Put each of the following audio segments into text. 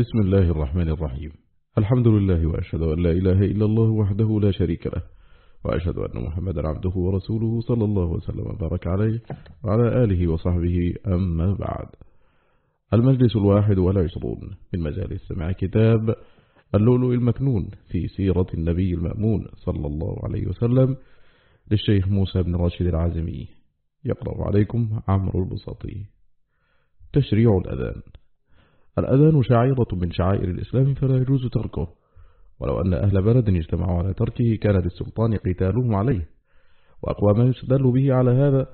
بسم الله الرحمن الرحيم. الحمد لله وأشهد أن لا إله إلا الله وحده لا شريك له وأشهد أن محمدا عبده ورسوله صلى الله وسلم وبارك عليه وعلى آله وصحبه أما بعد. المجلس الواحد والعشرون من مجالس سمع كتاب اللؤلؤ المكنون في سيرة النبي المأمون صلى الله عليه وسلم للشيخ موسى بن راشد العازمي. يقرأ عليكم عمرو البساطي. تشريع الأذان. الأذان شعيرة من شعائر الإسلام فلا يجوز تركه. ولو أن أهل بلد اجتمعوا على تركه كان للسلطان قتالهم عليه. وأقوى ما يستدل به على هذا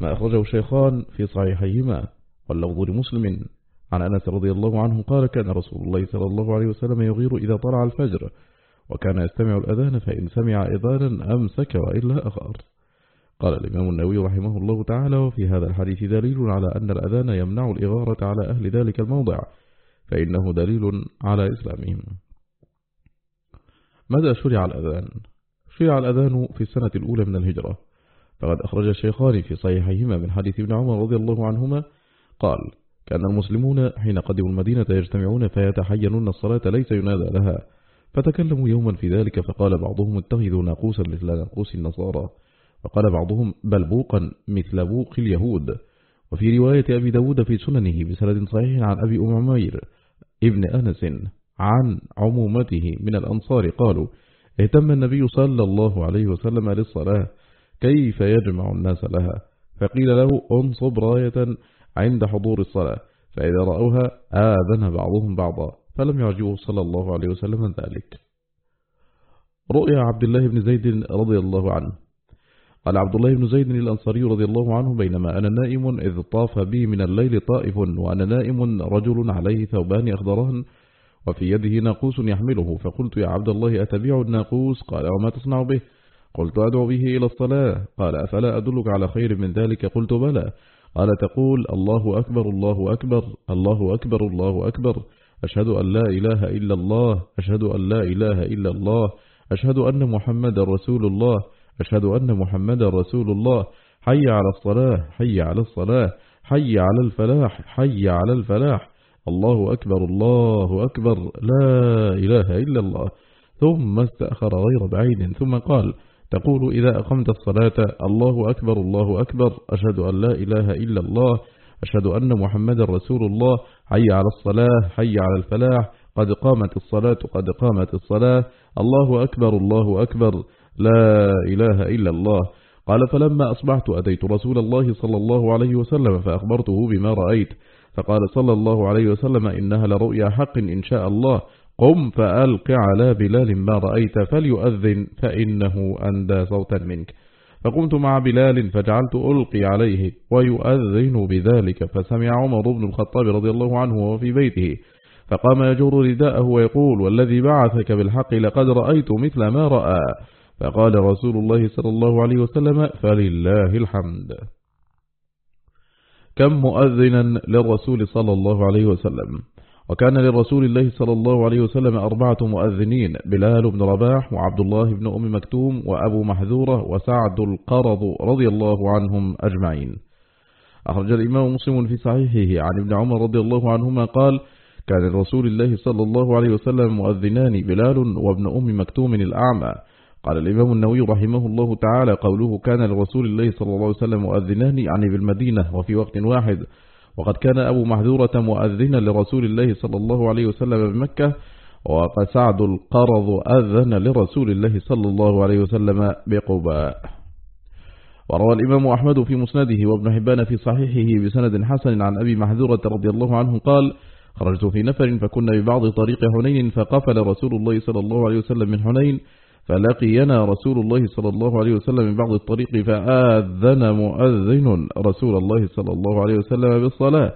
ما أخرجه الشيخان في صحيحيهما. واللفظ لمسلم عن أنس رضي الله عنه قال كان رسول الله صلى الله عليه وسلم يغير إذا طلع الفجر. وكان يستمع الأذان فإن سمع إذانا أمسك وإلا أخر. قال الإمام النووي رحمه الله تعالى وفي هذا الحديث دليل على أن الأذان يمنع الإغارة على أهل ذلك الموضع فإنه دليل على إسلامهم. ماذا شرع الأذان؟ شرع الأذان في السنة الأولى من الهجرة. فقد أخرج الشيخان في صحيحيهما من حديث ابن عمر رضي الله عنهما قال كان المسلمون حين قدموا المدينة يجتمعون فيتحينون الصلاة ليس ينادى لها فتكلموا يوما في ذلك فقال بعضهم اتخذوا ناقوسا مثل ناقوس النصارى. وقال بعضهم بل بوقا مثل بوق اليهود. وفي رواية أبي داود في سننه بسند صحيح عن أبي أم عمير ابن أنس عن عمومته من الأنصار قالوا اهتم النبي صلى الله عليه وسلم للصلاة كيف يجمع الناس لها؟ فقيل له انصب راية عند حضور الصلاة. فإذا رأوها آذن بعضهم بعضا فلم يعجبه صلى الله عليه وسلم ذلك. رؤيا عبد الله بن زيد رضي الله عنه. قال عبد الله بن زيد الأنصاري رضي الله عنه بينما أنا نائم إذ طاف بي من الليل طائف وأنا نائم رجل عليه ثوبان أخضران وفي يده ناقوس يحمله فقلت يا عبد الله أتبيع الناقوس؟ قال وما تصنع به؟ قلت أدعو به إلى الصلاة. قال أفلا أدلك على خير من ذلك؟ قلت بلى. قال تقول الله أكبر الله أكبر الله أكبر الله أكبر. أشهد أن لا إله إلا الله أشهد أن لا إله إلا الله أشهد أن محمد رسول الله. أشهد أن محمد رسول الله. حي على الصلاة حي على الصلاة حي على الفلاح حي على الفلاح. الله أكبر الله أكبر. لا إله إلا الله. ثم استأخر غير بعيد. ثم قال تقول إذا أقمت الصلاة الله أكبر الله أكبر. أشهد أن لا إله إلا الله. أشهد أن محمد رسول الله. حي على الصلاة حي على الفلاح. قد قامت الصلاة قد قامت الصلاة. الله أكبر الله أكبر. لا إله إلا الله. قال فلما أصبحت أتيت رسول الله صلى الله عليه وسلم فأخبرته بما رأيت. فقال صلى الله عليه وسلم إنها لرؤيا حق إن شاء الله. قم فألق على بلال ما رأيت فليؤذن فإنه أندى صوتا منك. فقمت مع بلال فجعلت ألقي عليه ويؤذن بذلك. فسمع عمر بن الخطاب رضي الله عنه وهو في بيته. فقام يجر رداءه ويقول والذي بعثك بالحق لقد رأيت مثل ما رأى. فقال رسول الله صلى الله عليه وسلم فلله الحمد. كم مؤذنا للرسول صلى الله عليه وسلم. وكان للرسول الله صلى الله عليه وسلم أربعة مؤذنين بلال بن رباح وعبد الله بن أم مكتوم وأبو محذورة وسعد القرض رضي الله عنهم أجمعين. أخرج الإمام مسلم في صحيحه. عن ابن عمر رضي الله عنهما قال كان الرسول الله صلى الله عليه وسلم مؤذنان بلال وابن أم مكتوم الأعمى. قال الإمام النووي رحمه الله تعالى قوله كان لرسول الله صلى الله عليه وسلم مؤذنان يعني بالمدينة وفي وقت واحد. وقد كان أبو محذورة مؤذنا لرسول الله صلى الله عليه وسلم بمكة. وقد سعد القرض أذن لرسول الله صلى الله عليه وسلم بقباء. وروى الإمام أحمد في مسنده وابن حبان في صحيحه بسند حسن عن أبي محذورة رضي الله عنه قال خرجت في نفر فكنا ببعض طريق حنين فقفل رسول الله صلى الله عليه وسلم من حنين. فلقينا رسول الله صلى الله عليه وسلم من بعض الطريق فآذن مؤذن رسول الله صلى الله عليه وسلم بالصلاة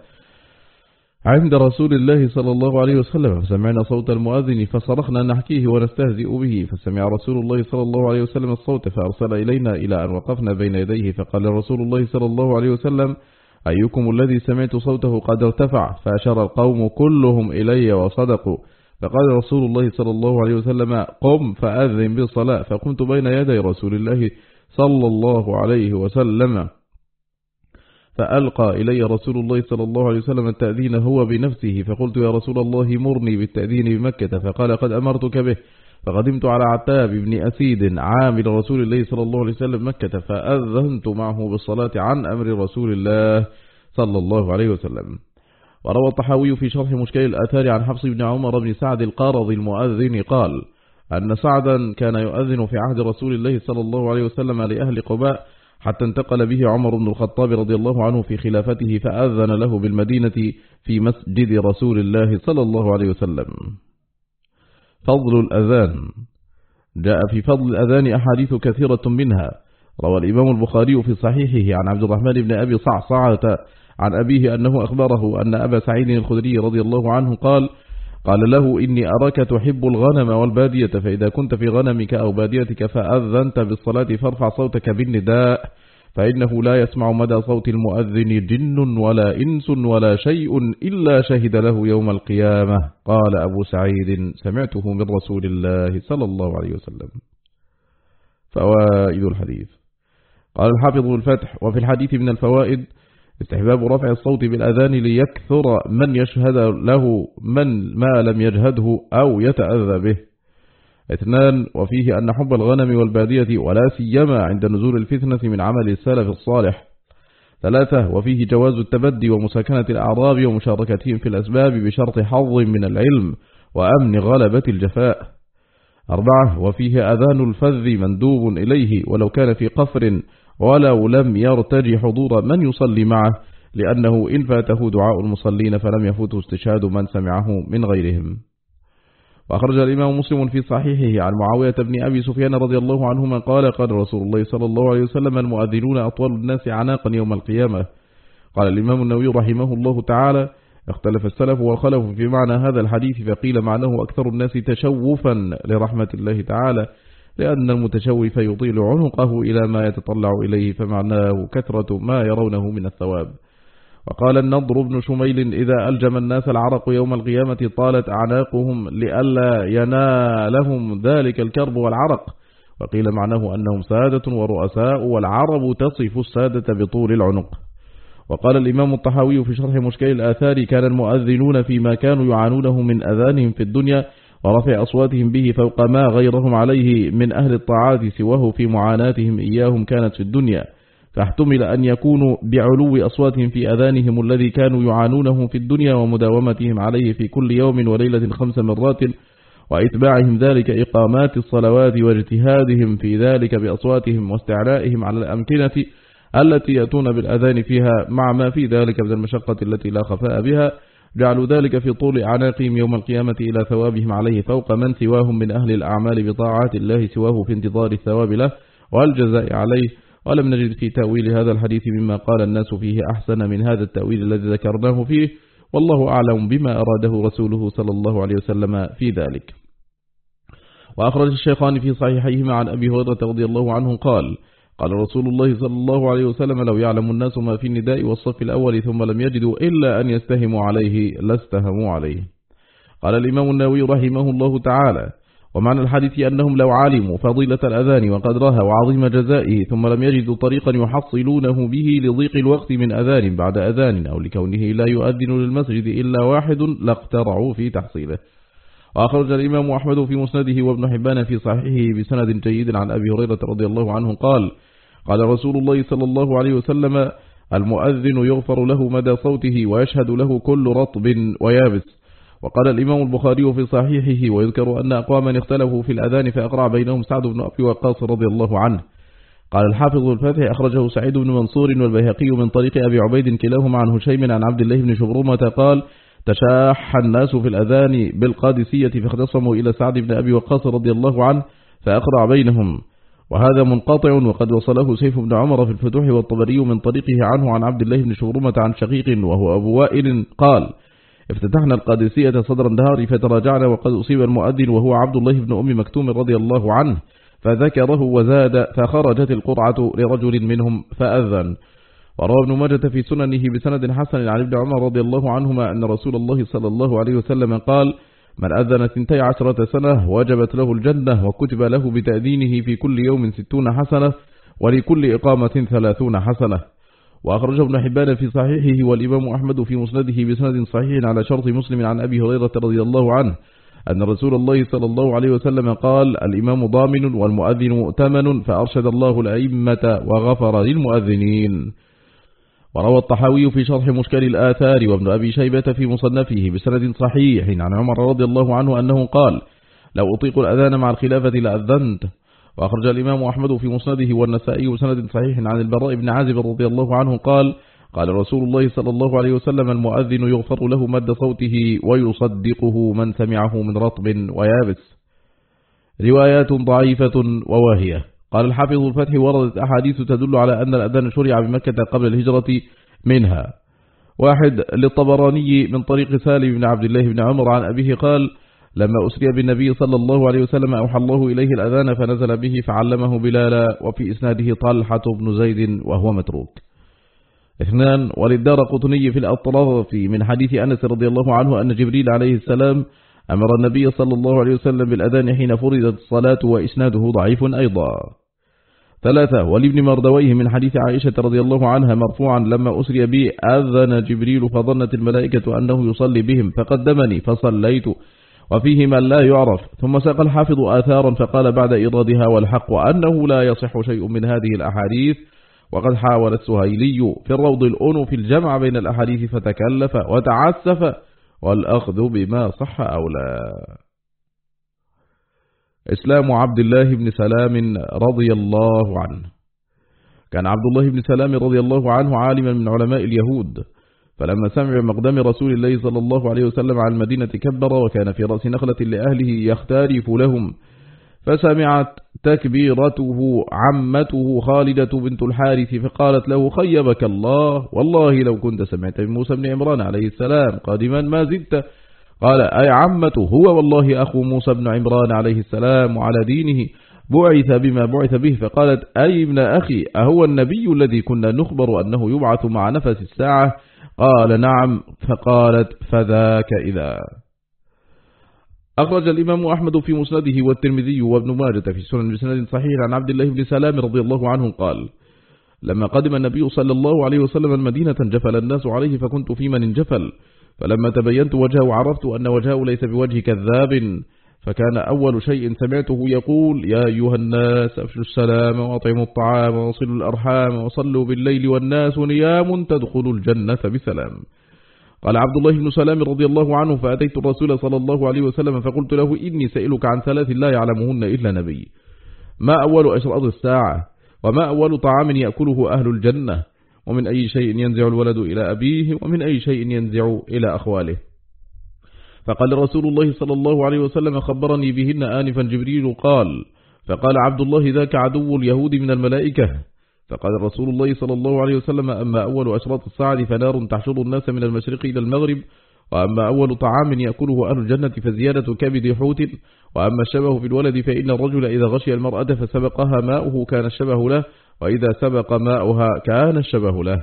عند رسول الله صلى الله عليه وسلم. فسمعنا صوت المؤذن فصرخنا نحكيه ونستهزئ به. فسمع رسول الله صلى الله عليه وسلم الصوت فأرسل إلينا إلى أن وقفنا بين يديه. فقال رسول الله صلى الله عليه وسلم أيكم الذي سمعت صوته قد ارتفع؟ فأشار القوم كلهم إلي وصدقوا. فقال رسول الله صلى الله عليه وسلم قم فأذن بالصلاة. فقمت بين يدي رسول الله صلى الله عليه وسلم. فألقى إلي رسول الله صلى الله عليه وسلم التأذين هو بنفسه فقلت يا رسول الله مرني بالتأذين بمكة. فقال قد أمرتك به. فقدمت على عتاب بن أسيد عامل رسول الله صلى الله عليه وسلم مكة فأذنت معه بالصلاة عن أمر رسول الله صلى الله عليه وسلم. وروى الطحاوي في شرح مشكل الآثار عن حفص بن عمر بن سعد القارض المؤذن قال أن سعدا كان يؤذن في عهد رسول الله صلى الله عليه وسلم لأهل قباء حتى انتقل به عمر بن الخطاب رضي الله عنه في خلافته فأذن له بالمدينة في مسجد رسول الله صلى الله عليه وسلم. فضل الأذان. جاء في فضل الأذان أحاديث كثيرة منها. روى الإمام البخاري في صحيحه عن عبد الرحمن بن أبي صعصعة عن أبيه أنه أخبره أن أبا سعيد الخدري رضي الله عنه قال قال له إني أراك تحب الغنم والبادية فإذا كنت في غنمك أو باديتك فأذنت بالصلاة فارفع صوتك بالنداء فإنه لا يسمع مدى صوت المؤذن جن ولا إنس ولا شيء إلا شهد له يوم القيامة. قال أبو سعيد سمعته من رسول الله صلى الله عليه وسلم. فوائد الحديث. قال الحافظ الفتح وفي الحديث من الفوائد استحباب رفع الصوت بالأذان ليكثر من يشهد له من ما لم يجهده أو يتأذى به. اثنان وفيه أن حب الغنم والبادية ولا سيما عند نزول الفتنة من عمل السلف الصالح. ثلاثة وفيه جواز التبدي ومساكنة الأعراب ومشاركتهم في الأسباب بشرط حظ من العلم وأمن غلبة الجفاء. أربعة وفيه أذان الفذ مندوب إليه ولو كان في قفر ولو لم يرتج حضور من يصلي معه لأنه إن فاته دعاء المصلين فلم يفوته استشهاد من سمعه من غيرهم. وأخرج الإمام مسلم في صحيحه عن معاوية بن أبي سفيان رضي الله عنهما قال قال رسول الله صلى الله عليه وسلم المؤذنون أطول الناس عناقا يوم القيامة. قال الإمام النووي رحمه الله تعالى اختلف السلف والخلف في معنى هذا الحديث فقيل معناه أكثر الناس تشوفا لرحمة الله تعالى. لأن المتشوف يطيل عنقه إلى ما يتطلع إليه فمعناه كثرة ما يرونه من الثواب. وقال النضر بن شميل إذا ألجم الناس العرق يوم القيامة طالت أعناقهم لئلا ينالهم ذلك الكرب والعرق. وقيل معناه أنهم سادة ورؤساء والعرب تصف السادة بطول العنق. وقال الإمام الطحاوي في شرح مشكل الآثار كان المؤذنون فيما كانوا يعانونه من أذانهم في الدنيا ورفع أصواتهم به فوق ما غيرهم عليه من أهل الطاعات سواه في معاناتهم إياهم كانت في الدنيا. فاحتمل أن يكونوا بعلو أصواتهم في أذانهم الذي كانوا يعانونه في الدنيا ومداومتهم عليه في كل يوم وليلة خمس مرات وإتباعهم ذلك إقامات الصلوات واجتهادهم في ذلك بأصواتهم واستعلائهم على الأمكنة التي يأتون بالأذان فيها مع ما في ذلك من المشقة التي لا خفاء بها. جعلوا ذلك في طول أعناقهم يوم القيامة إلى ثوابهم عليه فوق من سواهم من أهل الأعمال بطاعات الله سواه في انتظار الثواب له والجزاء عليه. ولم نجد في تأويل هذا الحديث مما قال الناس فيه أحسن من هذا التأويل الذي ذكرناه فيه. والله أعلم بما أراده رسوله صلى الله عليه وسلم في ذلك. وأخرج الشيخان في صحيحيهما عن أبي هريرة رضي الله عنه قال قال رسول الله صلى الله عليه وسلم لو يعلم الناس ما في النداء والصف الأول ثم لم يجدوا إلا أن يستهموا عليه لاستهموا عليه. قال الإمام النووي رحمه الله تعالى ومعنى الحديث أنهم لو علموا فضيلة الأذان وقدرها وعظيم جزائه ثم لم يجدوا طريقا يحصلونه به لضيق الوقت من أذان بعد أذان أو لكونه لا يؤذن للمسجد إلا واحد لاقترعوا في تحصيله. وأخرج الإمام أحمد في مسنده وابن حبان في صحيحه بسند جيد عن أبي هريرة رضي الله عنه قال قال رسول الله صلى الله عليه وسلم المؤذن يغفر له مدى صوته ويشهد له كل رطب ويابس. وقال الإمام البخاري في صحيحه ويذكر أن أقواما اختلفوا في الأذان فأقرع بينهم سعد بن أبي وقاص رضي الله عنه. قال الحافظ الفاتح أخرجه سعيد بن منصور والبيهقي من طريق أبي عبيد كلاهما عن هشيم عن عبد الله بن شبرمة قال تشاح الناس في الأذان بالقادسية فاختصموا إلى سعد بن أبي وقاص رضي الله عنه فأقرع بينهم. وهذا منقطع وقد وصله سيف بن عمر في الفتوح والطبري من طريقه عنه عن عبد الله بن شبرمة عن شقيق وهو أبو وائل قال افتتحنا القادسية صدر النهار فتراجعنا وقد أصيب المؤذن وهو عبد الله بن أم مكتوم رضي الله عنه فذكره وزاد فخرجت القرعة لرجل منهم فأذن. وروى ابن ماجة في سننه بسند حسن عن ابن عمر رضي الله عنهما أن رسول الله صلى الله عليه وسلم قال من أذن ثنتي عشرة سنة وجبت له الجنة وكتب له بتأذينه في كل يوم ستون حسنة ولكل إقامة ثلاثون حسنة. وأخرجه ابن حبان في صحيحه والإمام أحمد في مسنده بسند صحيح على شرط مسلم عن أبي هريرة رضي الله عنه أن رسول الله صلى الله عليه وسلم قال الإمام ضامن والمؤذن مؤتمن فأرشد الله الأئمة وغفر للمؤذنين. وروى الطحاوي في شرح مشكل الآثار وابن أبي شيبة في مصنفه بسند صحيح عن عمر رضي الله عنه أنه قال لو أطيق الأذان مع الخلافة لأذنت وأخرج الإمام أحمد في مسنده والنسائي بسند صحيح عن البراء بن عازب رضي الله عنه قال قال رسول الله صلى الله عليه وسلم المؤذن يغفر له مد صوته ويصدقه من سمعه من رطب ويابس. روايات ضعيفة وواهية. قال الحافظ الفتح وردت أحاديث تدل على أن الأذان شرع بمكة قبل الهجرة منها. واحد للطبراني من طريق سالم بن عبد الله بن عمر عن أبيه قال لما أسري بالنبي صلى الله عليه وسلم أوحى الله إليه الأذان فنزل به فعلمه بلالا وفي إسناده طلحة بن زيد وهو متروك. اثنان وللدار قطني في الأطراف من حديث أنس رضي الله عنه أن جبريل عليه السلام أمر النبي صلى الله عليه وسلم بالأذان حين فرضت الصلاة وإسناده ضعيف أيضا. ثلاثة ولابن مردويه من حديث عائشة رضي الله عنها مرفوعا لما أسري بي أذن جبريل فظنت الملائكة أنه يصلي بهم فقدمني فصليت وفيه من لا يعرف. ثم ساق الحافظ آثارا فقال بعد إيرادها والحق أنه لا يصح شيء من هذه الأحاديث وقد حاول السهيلي في الروض الأنو في الجمع بين الأحاديث فتكلف وتعسف والأخذ بما صح أو لا. إسلام عبد الله بن سلام رضي الله عنه. كان عبد الله بن سلام رضي الله عنه عالما من علماء اليهود فلما سمع مقدم رسول الله صلى الله عليه وسلم على المدينة كبر وكان في رأس نخلة لأهله يختارف لهم فسمعت تكبيرته عمته خالدة بنت الحارث فقالت له خيبك الله والله لو كنت سمعت من موسى بن عمران عليه السلام قادما ما زدت قال أي عمته هو والله أخو موسى بن عمران عليه السلام وعلى دينه بعث بما بعث به فقالت أي ابن أخي أهو النبي الذي كنا نخبر أنه يبعث مع نفس الساعة؟ قال نعم. فقالت فذاك إذا. أخرج الإمام أحمد في مسنده والترمذي وابن ماجة في سنن بسند صحيح عن عبد الله بن سلام رضي الله عنه قال لما قدم النبي صلى الله عليه وسلم المدينة انجفل الناس عليه فكنت في من انجفل. فلما تبينت وجهه عرفت أن وجهه ليس بوجه كذاب فكان أول شيء سمعته يقول يا أيها الناس أفشوا السلام وأطعموا الطعام وصلوا الأرحام وصلوا بالليل والناس نيام تدخلوا الجنة بسلام. قال عبد الله بن سلام رضي الله عنه فأتيت الرسول صلى الله عليه وسلم فقلت له إني سئلك عن ثلاث لا يعلمهن إلا نبي. ما أول أشراط الساعة؟ وما أول طعام يأكله أهل الجنة؟ ومن أي شيء ينزع الولد إلى أبيه ومن أي شيء ينزع إلى أخواله. فقال رسول الله صلى الله عليه وسلم خبرني بهن آنفا جبريل قال فقال عبد الله ذاك عدو اليهود من الملائكة. فقال رسول الله صلى الله عليه وسلم أما أول أشراط الساعة فنار تحشر الناس من المشرق إلى المغرب وأما أول طعام يأكله أهل الجنة فزيادة كبد حوت وأما الشبه في الولد فإن الرجل إذا غشي المرأة فسبقها ماؤه كان الشبه له. وإذا سبق ماؤها كان الشبه له.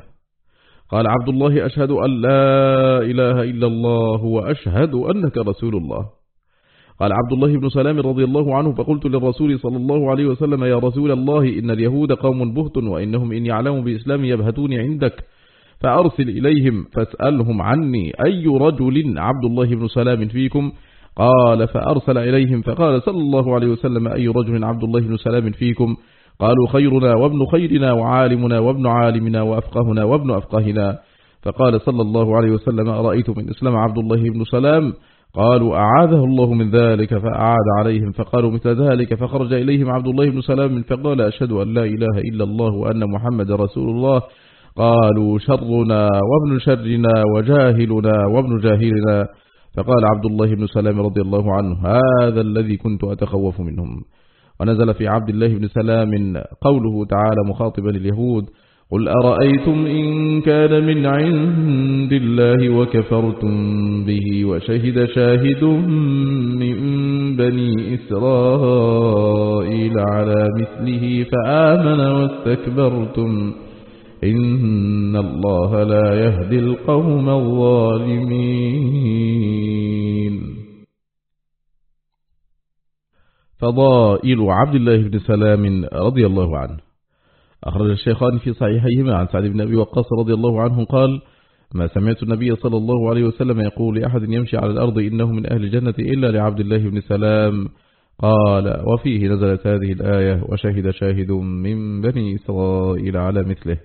قال عبد الله أشهد أن لا إله إلا الله وأشهد أنك رسول الله. قال عبد الله بن سلام رضي الله عنه فقلت للرسول صلى الله عليه وسلم يا رسول الله إن اليهود قوم بهت وإنهم إن يعلموا بإسلام يبهتوني عندك فأرسل إليهم فاسألهم عني أي رجل عبد الله بن سلام فيكم؟ قال فأرسل إليهم فقال صلى الله عليه وسلم أي رجل عبد الله بن سلام فيكم؟ قالوا خيرنا وابن خيرنا وعالمنا وابن عالمنا وأفقهنا وابن أفقهنا. فقال صلى الله عليه وسلم أرأيت من إسلام عبد الله بن سلام؟ قالوا أعاذه الله من ذلك فأعاد عليهم. فقالوا مثل ذلك فخرج إليهم عبد الله بن سلام فقال أشهد أن لا إله إلا الله وأن محمد رسول الله. قالوا شرنا وابن شرنا وجاهلنا وابن جاهلنا. فقال عبد الله بن سلام رضي الله عنه هذا الذي كنت أتخوف منهم. ونزل في عبد الله بن سلام قوله تعالى مخاطبا اليهود قل أرأيتم إن كان من عند الله وكفرتم به وشهد شاهد من بني إسرائيل على مثله فآمن واستكبرتم إن الله لا يهدي القوم الظالمين. فضائل عبد الله بن سلام رضي الله عنه. أخرج الشيخان في صحيحيهما عن سعد بن أبي وقاص رضي الله عنه قال ما سمعت النبي صلى الله عليه وسلم يقول لأحد يمشي على الأرض إنه من أهل الجنة إلا لعبد الله بن سلام. قال وفيه نزلت هذه الآية وشهد شاهد من بني إسرائيل على مثله.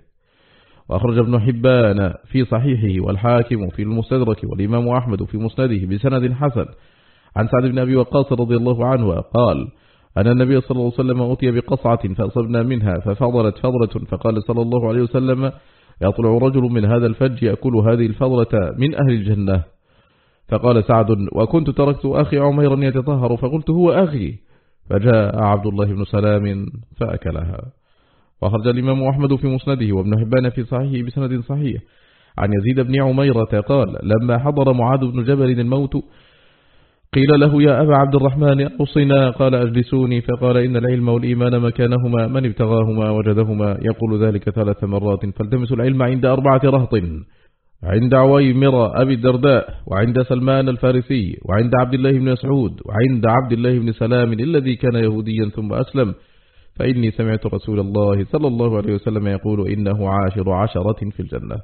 وأخرج ابن حبان في صحيحه والحاكم في المستدرك والإمام أحمد في مسنده بسند حسن عن سعد بن أبي وقاص رضي الله عنه قال أن النبي صلى الله عليه وسلم أتي بقصعة فأصبنا منها ففضلت فضلة فقال صلى الله عليه وسلم يطلع رجل من هذا الفج يأكل هذه الفضلة من أهل الجنة. فقال سعد وكنت تركت أخي عميرا يتطهر فقلت هو أخي. فجاء عبد الله بن سلام فأكلها. وخرج الإمام أحمد في مسنده وابن حبان في صحيحه بسند صحيح. عن يزيد بن عميرة قال لما حضر معاذ بن جبل الموت قيل له يا أبا عبد الرحمن أوصنا قال أجلسوني. فقال إن العلم والإيمان مكانهما من ابتغاهما وجدهما؟ يقول ذلك ثلاث مرات. فالتمسوا العلم عند أربعة رهط عند عويمر أبي الدرداء وعند سلمان الفارسي وعند عبد الله بن مسعود وعند عبد الله بن سلام الذي كان يهوديا ثم أسلم. فإني سمعت رسول الله صلى الله عليه وسلم يقول إنه عاشر عشرة في الجنة.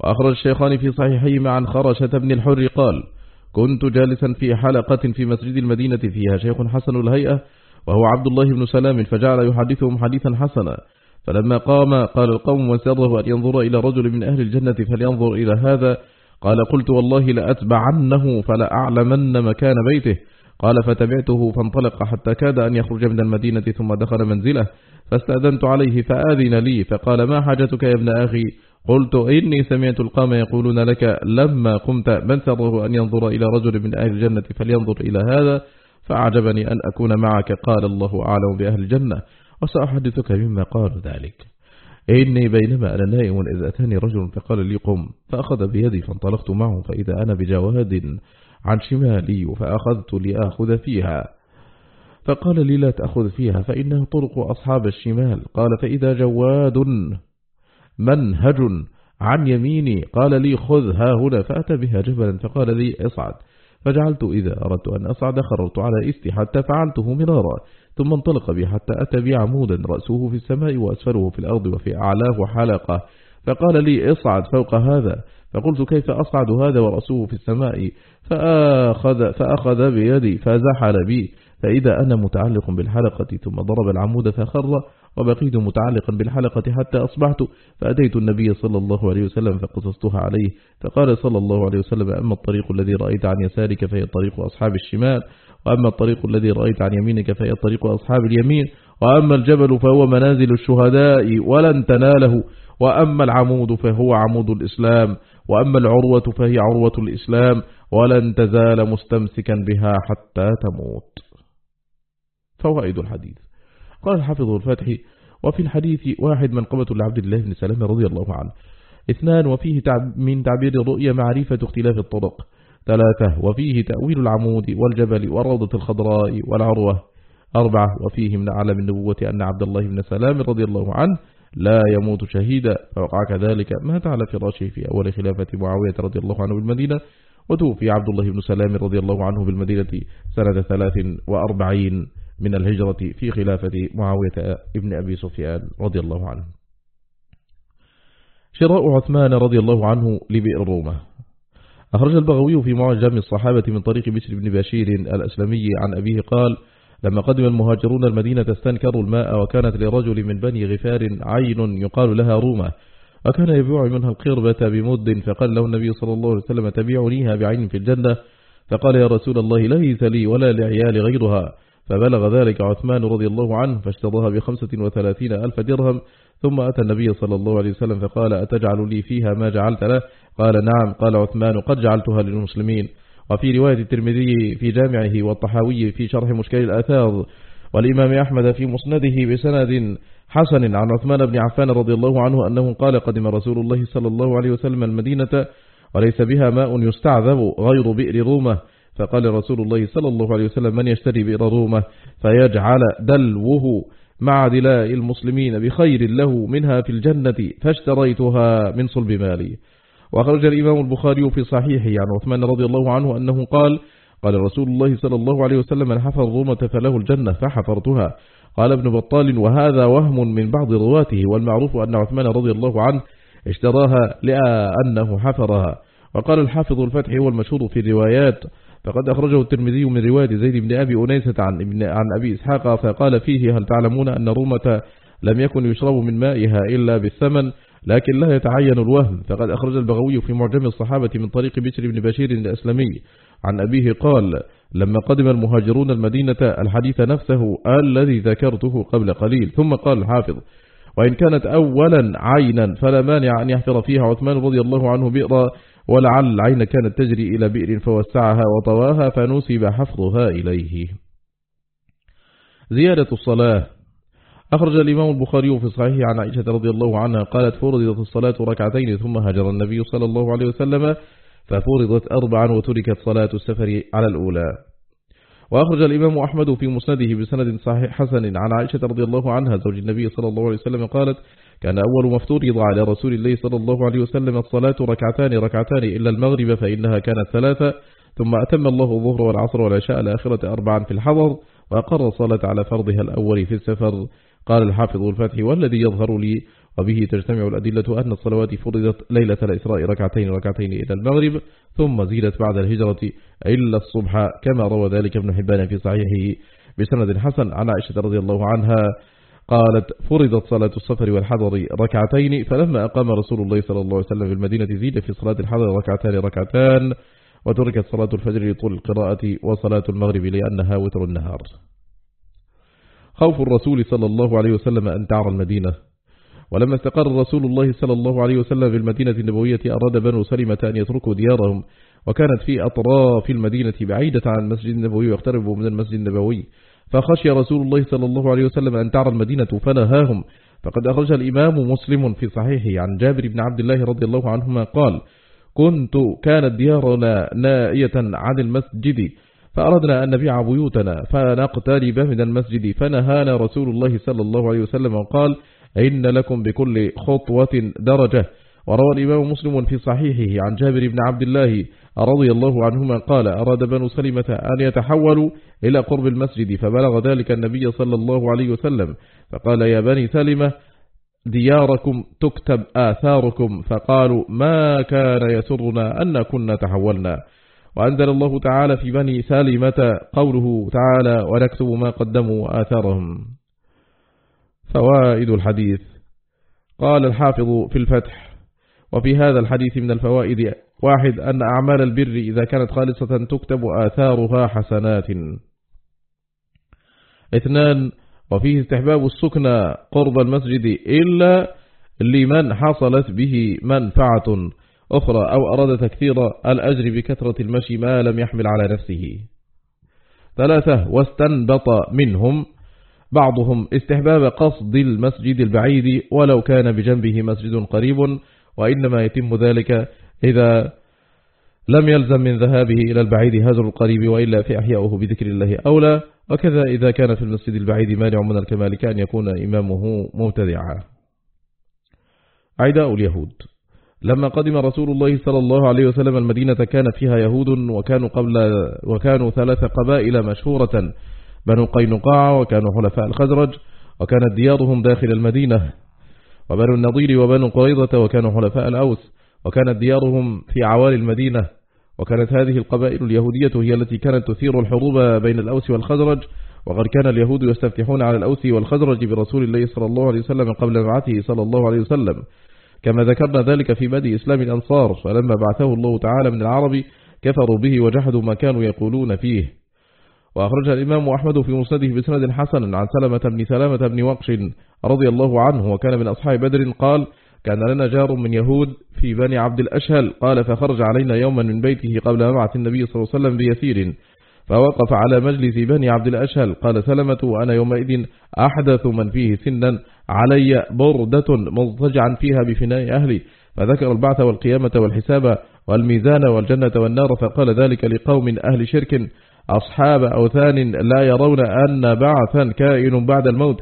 وأخرج الشيخان في صحيحيهما عن خرشة بن الحر قال كنت جالسا في حلقة في مسجد المدينة فيها شيخ حسن الهيئة وهو عبد الله بن سلام فجعل يحدثهم حديثا حسنا. فلما قام قال القوم من سره أن ينظر إلى رجل من أهل الجنة فلينظر إلى هذا. قال قلت والله لأتبعنه فلأعلمن مكان بيته. قال فتبعته فانطلق حتى كاد أن يخرج من المدينة ثم دخل منزله. فاستأذنت عليه فآذن لي فقال ما حاجتك يا ابن أخي؟ قلت إني سمعت القام يقولون لك لما قمت من سره أن ينظر إلى رجل من أهل الجنة فلينظر إلى هذا فأعجبني أن أكون معك قال الله أعلم بأهل الجنة. وسأحدثك مما قال ذلك. إني بينما أنا نائم إذ أتاني رجل فقال لي قم فأخذ بيدي فانطلقت معه فإذا أنا بجواد عن شمالي فأخذت لآخذ فيها. فقال لي لا تأخذ فيها فإنها طرق أصحاب الشمال. قال فإذا جواد منهج عن يميني. قال لي خذ ها هنا فأتى بها جبلا فقال لي اصعد. فجعلت إذا أردت أن أصعد خررت على إستي حتى فعلته مرارا ثم انطلق بي حتى أتى بي عمودا رأسه في السماء وأسفله في الأرض وفي أعلاه حلقة. فقال لي اصعد فوق هذا. فقلت كيف أصعد هذا ورأسه في السماء؟ فأخذ, فأخذ بيدي فزحل بي. فإذا أنا متعلق بالحلقة ثم ضرب العمود فخر وبقيت متعلقا بالحلقة حتى أصبحت فأتيت النبي صلى الله عليه وسلم فقصصتها عليه فقال صلى الله عليه وسلم أما الطريق الذي رأيت عن يسارك فهي طريق أصحاب الشمال وأما الطريق الذي رأيت عن يمينك فهي طريق أصحاب اليمين وأما الجبل فهو منازل الشهداء ولن تناله وأما العمود فهو عمود الإسلام وأما العروة فهي عروة الإسلام ولن تزال مستمسكا بها حتى تموت. فوائد الحديث. قال الحافظ الفاتح وفي الحديث واحد من قبة لعبد الله بن سلام رضي الله عنه. اثنان وفيه من تعبير الرؤية معرفة اختلاف الطرق. ثلاثة وفيه تأويل العمود والجبل والروضة الخضراء والعروة. أربعة وفيه من أعلم النبوة أن عبد الله بن سلام رضي الله عنه لا يموت شهيدا فوقع كذلك مات على فراشه في أول خلافة معاوية رضي الله عنه بالمدينة وتوفي عبد الله بن سلام رضي الله عنه بالمدينة سنة ثلاث وأربعين. من الهجرة في خلافة معاوية ابن أبي سفيان رضي الله عنه. شراء عثمان رضي الله عنه لبئر رومة. أخرج البغوي في معجم الصحابة من طريق بشر بن بشير الأسلمي عن أبيه قال لما قدم المهاجرون المدينة استنكروا الماء وكانت لرجل من بني غفار عين يقال لها رومة. وكان يبيع منها القربة بمد فقال له النبي صلى الله عليه وسلم تبيعنيها بعين في الجنة؟ فقال يا رسول الله ليس لي ولا لعيال غيرها. فبلغ ذلك عثمان رضي الله عنه فاشتضاها بخمسة وثلاثين ألف درهم ثم أتى النبي صلى الله عليه وسلم فقال أتجعل لي فيها ما جعلت له؟ قال نعم. قال عثمان قد جعلتها للمسلمين. وفي رواية الترمذي في جامعه والطحاوي في شرح مشكل الآثار والإمام أحمد في مسنده بسند حسن عن عثمان بن عفان رضي الله عنه أنه قال قدم رسول الله صلى الله عليه وسلم المدينة وليس بها ماء يستعذب غير بئر رومة. فقال رسول الله صلى الله عليه وسلم من يشتري بئر رومة فيجعل دلوه مع دلاء المسلمين بخير له منها في الجنة فاشتريتها من صلب مالي. وخرج الإمام البخاري في صحيحه عن عثمان رضي الله عنه أنه قال قال رسول الله صلى الله عليه وسلم من حفر الرومة فله الجنة فحفرتها قال ابن بطال وهذا وهم من بعض رواته والمعروف أن عثمان رضي الله عنه اشتراها لأنه حفرها وقال الحافظ الفتح هو المشهور في الروايات فقد أخرجه الترمذي من رواية زيد بن أبي أنيسة عن, ابن عن أبي إسحاق فقال فيه هل تعلمون أن رومة لم يكن يشرب من مائها إلا بالثمن لكن لا يتعين الوهم؟ فقد أخرج البغوي في معجم الصحابة من طريق بشر بن بشير الأسلمي. عن أبيه قال لما قدم المهاجرون المدينة الحديث نفسه الذي ذكرته قبل قليل. ثم قال الحافظ وإن كانت أولا عينا فلا مانع أن يحفر فيها عثمان رضي الله عنه بئرا ولعل العين كانت تجري إلى بئر فوسعها وطواها فنسب حفظها إليه. زيادة الصلاة. أخرج الإمام البخاري في صحيح عن عائشة رضي الله عنها قالت فرضت الصلاة ركعتين ثم هجر النبي صلى الله عليه وسلم ففرضت أربعا وتركت صلاة السفر على الأولى. وأخرج الإمام أحمد في مسنده بسند صحيح حسن عن عائشة رضي الله عنها زوج النبي صلى الله عليه وسلم قالت كان أول ما افترض على رسول الله صلى الله عليه وسلم الصلاة ركعتان ركعتان إلا المغرب فإنها كانت ثلاثة. ثم أتم الله الظهر والعصر والعشاء الآخرة أربعا في الحضر وأقر الصلاة على فرضها الأول في السفر. قال الحافظ الفتح والذي يظهر لي وبه تجتمع الأدلة أن الصلوات فرضت ليلة الإسراء ركعتين ركعتين إلى المغرب ثم زيدت بعد الهجرة إلا الصبح كما روى ذلك ابن حبان في صحيحه بسند حسن. عن عائشة رضي الله عنها قالت فرضت صلاة السفر والحضر ركعتين فلما أقام رسول الله صلى الله عليه وسلم في المدينة زيد في صلاة الحضر ركعتان ركعتان وتركت صلاة الفجر لطول القراءة وصلاة المغرب لأنها وتر النهار. خوف الرسول صلى الله عليه وسلم أن تعرى المدينة. ولما استقر رسول الله صلى الله عليه وسلم في المدينة النبوية أراد بنو سلمة أن يتركوا ديارهم وكانت في أطراف المدينة بعيدة عن المسجد النبوي واقتربوا من المسجد النبوي. فخشي رسول الله صلى الله عليه وسلم أن تعرى المدينة فنهاهم. فقد أخرج الإمام مسلم في صحيحه عن جابر بن عبد الله رضي الله عنهما قال كنت كانت ديارنا نائية عن المسجد فأردنا أن نبيع بيوتنا فنقترب من المسجد فنهانا رسول الله صلى الله عليه وسلم وقال إن لكم بكل خطوة درجة. وروى الإمام مسلم في صحيحه عن جابر بن عبد الله رضي الله عنهما قال أراد بنو سلمة أن يتحولوا إلى قرب المسجد فبلغ ذلك النبي صلى الله عليه وسلم فقال يا بني سلمة دياركم تكتب آثاركم. فقالوا ما كان يسرنا أن كنا تحولنا. وأنزل الله تعالى في بني سالمة قوله تعالى ونكتب ما قدموا آثارهم. فوائد الحديث. قال الحافظ في الفتح وفي هذا الحديث من الفوائد واحد أن أعمال البر إذا كانت خالصة تكتب آثارها حسنات. اثنان وفيه استحباب السكنى قرب المسجد إلا لمن حصلت به منفعة أخرى أو أراد تكثير الأجر بكثرة المشي ما لم يحمل على نفسه. ثلاثة واستنبط منهم بعضهم استحباب قصد المسجد البعيد ولو كان بجنبه مسجد قريب وإنما يتم ذلك إذا لم يلزم من ذهابه إلى البعيد هجر القريب وإلا في أحياؤه بذكر الله أولى. وكذا إذا كان في المسجد البعيد مانع من الكمال كأن يكون إمامه مبتدعا. عداء اليهود. لما قدم رسول الله صلى الله عليه وسلم المدينة كان فيها يهود وكانوا, قبل وكانوا ثلاث قبائل مشهورة. بنو قينقاع وكانوا حلفاء الخزرج وكانت ديارهم داخل المدينة. وبنو النضير وبنو قريضة وكانوا حلفاء الأوس وكانت ديارهم في عوالي المدينة وكانت هذه القبائل اليهودية هي التي كانت تثير الحروب بين الأوس والخزرج وقد كان اليهود يستفتحون على الأوس والخزرج برسول الله صلى الله عليه وسلم قبل مبعثه صلى الله عليه وسلم. كما ذكرنا ذلك في بدء إسلام الأنصار فلما بعثه الله تعالى من العرب كفروا به وجحدوا ما كانوا يقولون فيه. وأخرج الإمام أحمد في مسنده بسند حسن عن سلمة بن سلامة بن وقش رضي الله عنه وكان من أصحاب بدر قال كان لنا جار من يهود في بني عبد الأشهل. قال فخرج علينا يوما من بيته قبل مبعث النبي صلى الله عليه وسلم بيسير فوقف على مجلس بني عبد الأشهل. قال سلمة وأنا يومئذ أحدث من فيه سنا علي بردة مضطجعا فيها بفناء أهلي. فذكر البعث والقيامة والحساب والميزان والجنة والنار فقال ذلك لقوم أهل شرك أصحاب أوثان لا يرون أن بعثا كائن بعد الموت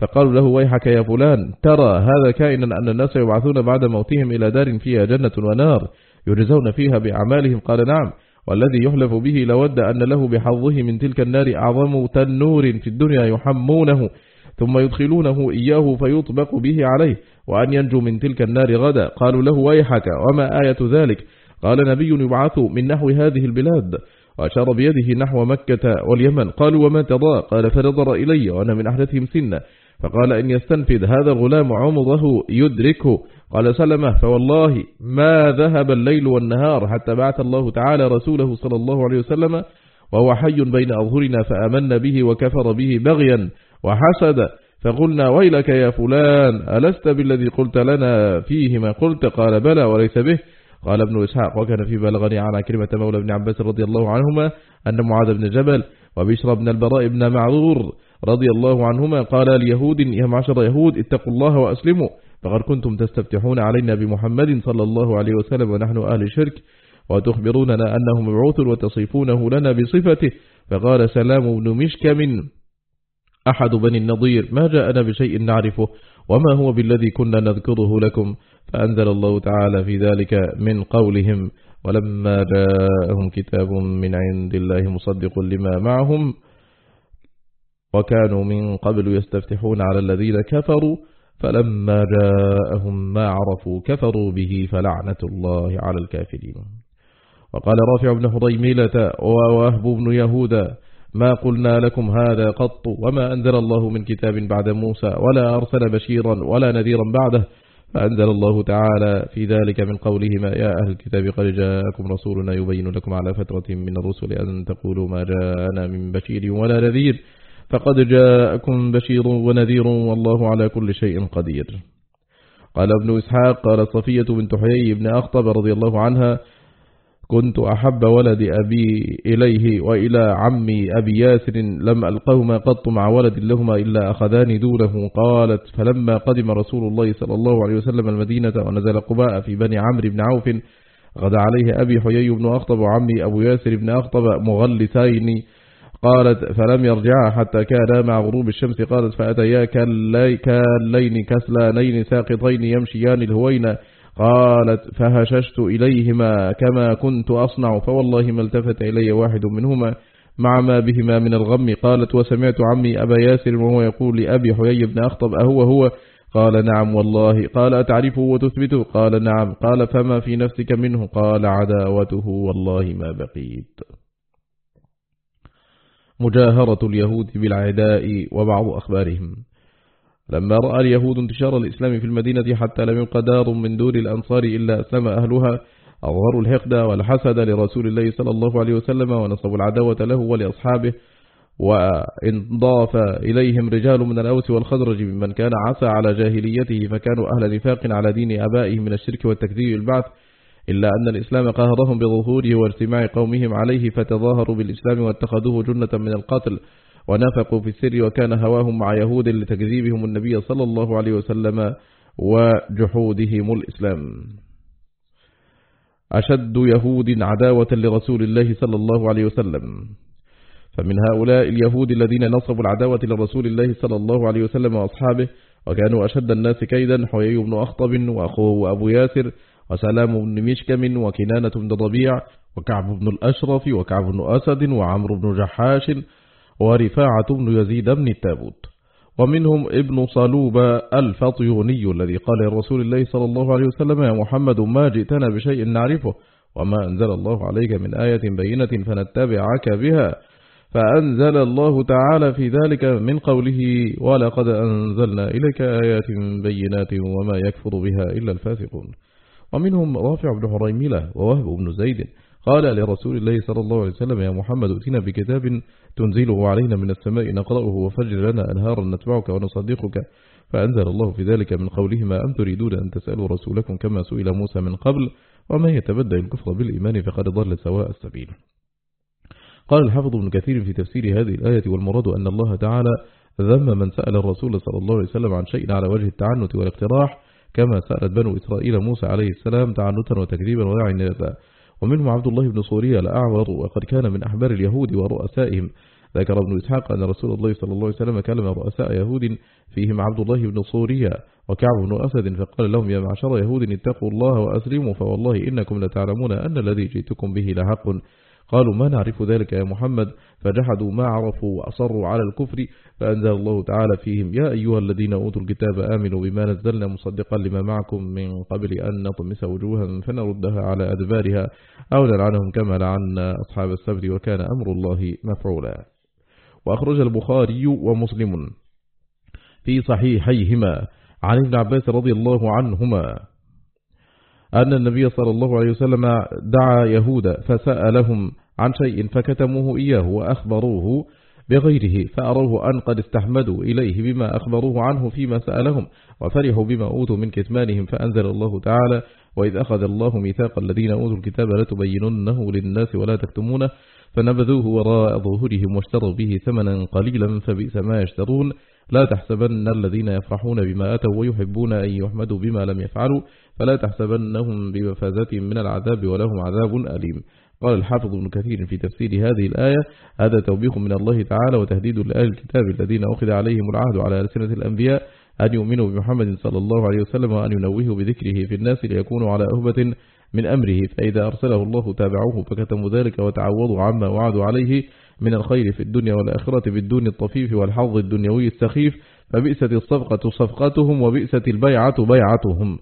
فقالوا له ويحك يا فلان ترى هذا كائنا أن الناس يبعثون بعد موتهم إلى دار فيها جنة ونار يجزون فيها بأعمالهم؟ قال نعم. والذي يحلف به لود أن له بحظه من تلك النار أعظم تنور في الدنيا يحمونه ثم يدخلونه إياه فيطبق به عليه وأن ينجو من تلك النار غدا. قالوا له ويحك وما آية ذلك؟ قال نبي يبعث من نحو هذه البلاد. وأشار بيده نحو مكة واليمن. قالوا وما تضاء؟ قال فنظر إلي وأنا من أحدثهم سنة. فقال إن يستنفذ هذا الغلام عمره يدركه قال سلمة فوالله ما ذهب الليل والنهار حتى بعث الله تعالى رسوله صلى الله عليه وسلم وهو حي بين أظهرنا فآمنا به وكفر به بغيا وحسد. فقلنا ويلك يا فلان ألست بالذي قلت لنا فيه ما قلت؟ قال بلى وليس به. قال ابن إسحاق وكان في بلغني عن كلمة مولى ابن عباس رضي الله عنهما أن معاذ بن جبل وبشر بن البراء بن معذور رضي الله عنهما قال اليهود يا معشر يهود اتقوا الله وأسلموا فقد كنتم تستفتحون علينا بمحمد صلى الله عليه وسلم ونحن أهل شرك وتخبروننا أنه مبعوث وتصفونه لنا بصفته. فقال سلام بن مشكم أحد بني النضير ما جاءنا بشيء نعرفه؟ وما هو بالذي كنا نذكره لكم فأنزل الله تعالى في ذلك من قولهم ولما جاءهم كتاب من عند الله مصدق لما معهم وكانوا من قبل يستفتحون على الذين كفروا فلما جاءهم ما عرفوا كفروا به فلعنة الله على الكافرين. وقال رافع بن هضيميلة ووهب بن يهودا ما قلنا لكم هذا قط وما أنزل الله من كتاب بعد موسى ولا أرسل بشيرا ولا نذيرا بعده فأنزل الله تعالى في ذلك من قولهما يا أهل الكتاب قد جاءكم رسولنا يبين لكم على فترة من الرسل أن تقولوا ما جاءنا من بشير ولا نذير فقد جاءكم بشير ونذير والله على كل شيء قدير. قال ابن إسحاق قال صفية بنت حيي بن أخطب رضي الله عنها كنت أحب ولد أبي إليه وإلى عمي أبي ياسر لم ألقهما قط مع ولد لهما إلا أخذاني دونه. قالت فلما قدم رسول الله صلى الله عليه وسلم المدينة ونزل قباء في بني عمرو بن عوف غدا عليه أبي حيي بن أخطب وعمي أبو ياسر بن أخطب مغلسين. قالت فلم يرجعا حتى كانا مع غروب الشمس. قالت فأتيا كاللين كسلانين ساقطين يمشيان الهوين قالت فهششت إليهما كما كنت أصنع فوالله ما التفت إلي واحد منهما مع ما بهما من الغم. قالت وسمعت عمي أبا ياسر وهو يقول لأبي حيي بن أخطب أهو هو؟ قال نعم والله. قال أتعرفه وتثبته؟ قال نعم. قال فما في نفسك منه؟ قال عداوته والله ما بقيت. مجاهرة اليهود بالعداء وبعض أخبارهم. لما رأى اليهود انتشار الإسلام في المدينة حتى لم يبق دار من دور الأنصار إلا أسلم أهلها أظهروا الحقد والحسد لرسول الله صلى الله عليه وسلم ونصبوا العداوة له ولأصحابه وإنضاف إليهم رجال من الأوس والخزرج ممن كان عسى على جاهليته فكانوا أهل نفاق على دين أبائهم من الشرك والتكذيب البعث إلا أن الإسلام قهرهم بظهوره واجتماع قومهم عليه فتظاهروا بالإسلام واتخذوه جنة من القتل. ونافقوا في السر وكان هواهم مع يهود لتكذيبهم النبي صلى الله عليه وسلم وجحودهم الإسلام. أشد يهود عداوة لرسول الله صلى الله عليه وسلم. فمن هؤلاء اليهود الذين نصبوا العداوة لرسول الله صلى الله عليه وسلم وأصحابه وكانوا أشد الناس كيدا حيي بن أخطب وأخوه أبو ياسر وسلام بن مشكم وكنانة بن ربيع وكعب بن الأشرف وكعب بن أسد وعمر بن جحاش ورفاعة بن يزيد بن التابوت. ومنهم ابن صلوب الفطيوني الذي قال لرسول الله صلى الله عليه وسلم يا محمد ما جئتنا بشيء نعرفه وما أنزل الله عليك من آية بينة فنتبعك بها. فأنزل الله تعالى في ذلك من قوله ولقد أنزلنا إليك آيات بينات وما يكفر بها إلا الفاسقون. ومنهم رافع بن حريملة ووهب بن زيد قال لرسول الله صلى الله عليه وسلم يا محمد اتنا بكتاب تنزله علينا من السماء نقرأه وفجر لنا أنهارا نتبعك ونصدقك. فأنزل الله في ذلك من قولهما أم تريدون أن تسألوا رسولكم كما سئل موسى من قبل وما يتبدأ الكفر بالإيمان فقد ضل سواء السبيل. قال الحافظ ابن كثير في تفسير هذه الآية والمراد أن الله تعالى ذم من سأل الرسول صلى الله عليه وسلم عن شيء على وجه التعنت والاقتراح كما سألت بنو إسرائيل موسى عليه السلام تعنتا وتكذيبا ويعني ومنهم عبد الله بن صوريا الأعور وقد كان من أحبار اليهود ورؤسائهم. ذكر ابن إسحاق أن رسول الله صلى الله عليه وسلم كلم رؤساء يهود فيهم عبد الله بن صوريا وكعب بن أسد فقال لهم يا معشر يهود اتقوا الله وأسلموا فوالله إنكم لتعلمون أن الذي جئتكم به لحق. قالوا ما نعرف ذلك يا محمد؟ فجحدوا ما عرفوا وأصروا على الكفر فأنزل الله تعالى فيهم يا أيها الذين أوتوا الكتاب آمنوا بما نزلنا مصدقا لما معكم من قبل أن نطمس وجوها فنردها على أدبارها أو نلعنهم كما لعنا أصحاب السبت وكان أمر الله مفعولا. وأخرج البخاري ومسلم في صحيحيهما عن ابن عباس رضي الله عنهما أن النبي صلى الله عليه وسلم دعا يهود فسألهم عن شيء فكتموه إياه وأخبروه بغيره فأروه أن قد استحمدوا إليه بما أخبروه عنه فيما سألهم وفرحوا بما أوتوا من كتمانهم فأنزل الله تعالى وإذ أخذ الله ميثاق الذين أوتوا الكتاب لتبيننه للناس ولا تكتمونه فنبذوه وراء ظهورهم واشتروا به ثمنا قليلا فبئس ما يشترون. لا تحسبن الذين يفرحون بما أتوا ويحبون أن يحمدوا بما لم يفعلوا فلا تحسبنهم بمفازة من العذاب ولهم عذاب أليم. قال الحافظ ابن كثير في تفسير هذه الآية هذا توبيخ من الله تعالى وتهديد لآل الكتاب الذين أخذ عليهم العهد على ألسنة الأنبياء أن يؤمنوا بمحمد صلى الله عليه وسلم وأن ينوهوا بذكره في الناس ليكونوا على أهبة من أمره فإذا أرسله الله تابعوه فكتموا ذلك وتعوضوا عما وعدوا عليه من الخير في الدنيا والآخرة بالدون الطفيف والحظ الدنيوي السخيف فبئست الصفقة صفقتهم وبئست البيعة بيعتهم.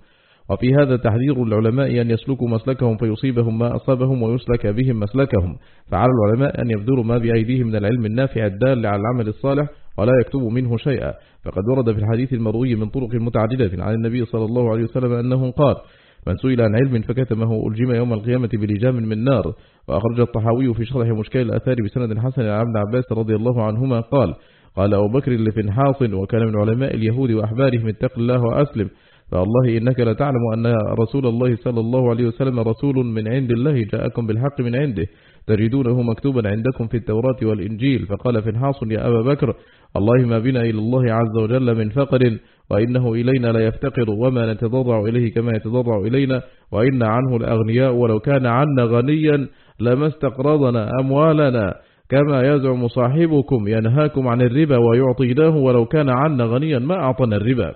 وفي هذا تحذير العلماء أن يسلكوا مسلكهم فيصيبهم ما أصابهم ويسلك بهم مسلكهم. فعلى العلماء أن يبذلوا ما بأيديهم من العلم النافع الدال على العمل الصالح ولا يكتبوا منه شيئا. فقد ورد في الحديث المروي من طرق متعددة عن النبي صلى الله عليه وسلم أنه قال من سئل عن علم فكتمه ألجم يوم القيامة بلجام من نار وأخرج الطحاوي في شرح مشكل الأثار بسند حسن عن عباس رضي الله عنهما قال قال أبو بكر لفنحاص وكان من علماء اليهود وأحبارهم اتق الله وأسلم فالله إنك لتعلم أن رسول الله صلى الله عليه وسلم رسول من عند الله جاءكم بالحق من عنده تجدونه مكتوبا عندكم في التوراة والإنجيل فقال فنحاص يا أبا بكر الله ما بنا إلى الله عز وجل من فقر وإنه إلينا لا يفتقر وما نتضرع إليه كما يتضرع إلينا وإن عنه الأغنياء ولو كان عنا غنيا لما استقرضنا أموالنا كما يزعم صاحبكم ينهاكم عن الربا ويعطيناه ولو كان عنا غنيا ما أعطنا الربا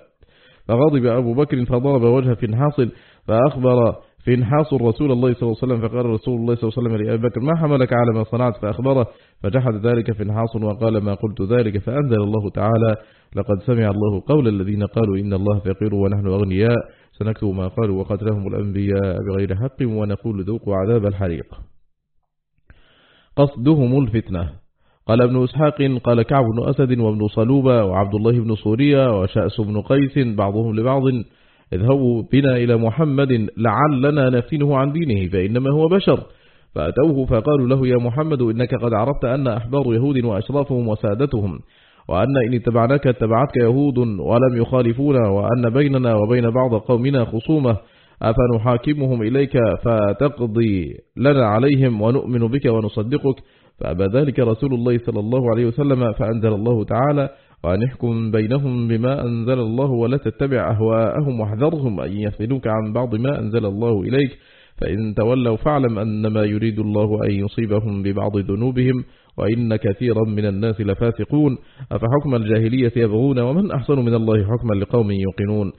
فغضب أبو بكر فضرب وجه فنحاص فأخبر فانحاص رسول الله صلى الله عليه وسلم فقال رسول الله صلى الله عليه وسلم لأبي بكر ما حملك على ما صنعت؟ فأخبره فجحد ذلك فانحاص وقال ما قلت ذلك فأنزل الله تعالى لقد سمع الله قول الذين قالوا إن الله فقير ونحن أغنياء سنكتب ما قالوا وقتلهم الأنبياء بغير حق ونقول ذوقوا عذاب الحريق. قصدهم الفتنة. قال ابن إسحاق قال كعب بن أسد وابن صلوبة وعبد الله بن صوريا وشأس بن قيس بعضهم لبعض اذهبوا بنا إلى محمد لعلنا نفتنه عن دينه فإنما هو بشر. فأتوه فقالوا له يا محمد إنك قد عرفت أن أحبار يهود وأشرافهم وسادتهم وأن إن اتبعناك اتبعتك يهود ولم يخالفونا وأن بيننا وبين بعض قومنا خصومة أفنحاكمهم إليك؟ فتقضي لنا عليهم ونؤمن بك ونصدقك. فأبى ذلك رسول الله صلى الله عليه وسلم فأنزل الله تعالى وأن احكم بينهم بما أنزل الله ولا تتبع أهواءهم واحذرهم أن يفتنوك عن بعض ما أنزل الله إليك. فإن تولوا فاعلم أنما يريد الله أن يصيبهم ببعض ذنوبهم وإن كثيرا من الناس لفاسقون. أفحكم الجاهلية يبغون ومن أحسن من الله حكما لقوم يوقنون.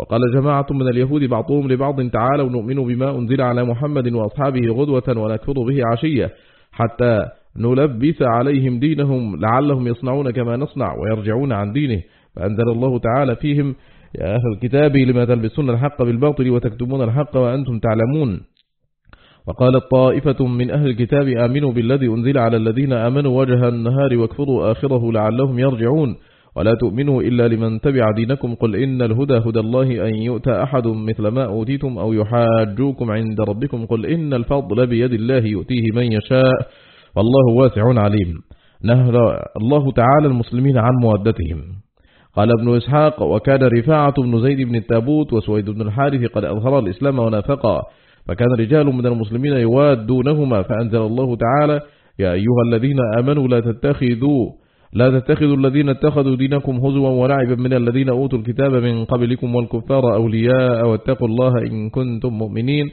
وقال جماعة من اليهود بعضهم لبعض تعالوا نؤمن بما أنزل على محمد وأصحابه غدوة ونكفر به عشية حتى نلبس عليهم دينهم لعلهم يصنعون كما نصنع ويرجعون عن دينه. فأنزل الله تعالى فيهم يا أهل الكتاب لما تلبسون الحق بالباطل وتكتمون الحق وأنتم تعلمون. وقالت طائفة من أهل الكتاب آمنوا بالذي أنزل على الذين آمنوا وجه النهار واكفروا آخره لعلهم يرجعون. ولا تؤمنوا إلا لمن تبع دينكم قل إن الهدى هدى الله أن يؤتى أحد مثل ما أوتيتم أو يحاجوكم عند ربكم قل إن الفضل بيد الله يؤتيه من يشاء. والله واسع عليم. نهر الله تعالى المسلمين عن مودتهم. قال ابن إسحاق وكان رفاعة بن زيد بن التابوت وسويد بن الحارث قد أظهر الإسلام ونافقا فكان رجال من المسلمين يوادونهما فأنزل الله تعالى يا أيها الذين آمنوا لا تتخذوا لا تتخذوا الذين اتخذوا دينكم هزوا ولعبا من الذين أوتوا الكتاب من قبلكم والكفار أولياء واتقوا الله إن كنتم مؤمنين.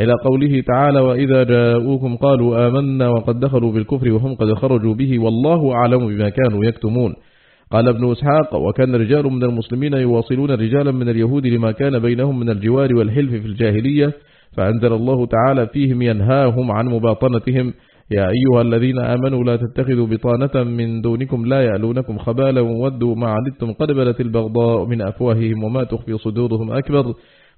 إلى قوله تعالى وإذا جاءوكم قالوا آمنا وقد دخلوا بالكفر وهم قد خرجوا به والله أعلم بما كانوا يكتمون. قال ابن إسحاق وكان رجال من المسلمين يواصلون رجالا من اليهود لما كان بينهم من الجوار والحلف في الجاهلية فأنزل الله تعالى فيهم ينهاهم عن مباطنتهم. يا أيها الذين آمنوا لا تتخذوا بطانة من دونكم لا يألونكم خبالا ودوا ما عنتم قد بلت البغضاء من أفواههم وما تخفي صدورهم أكبر.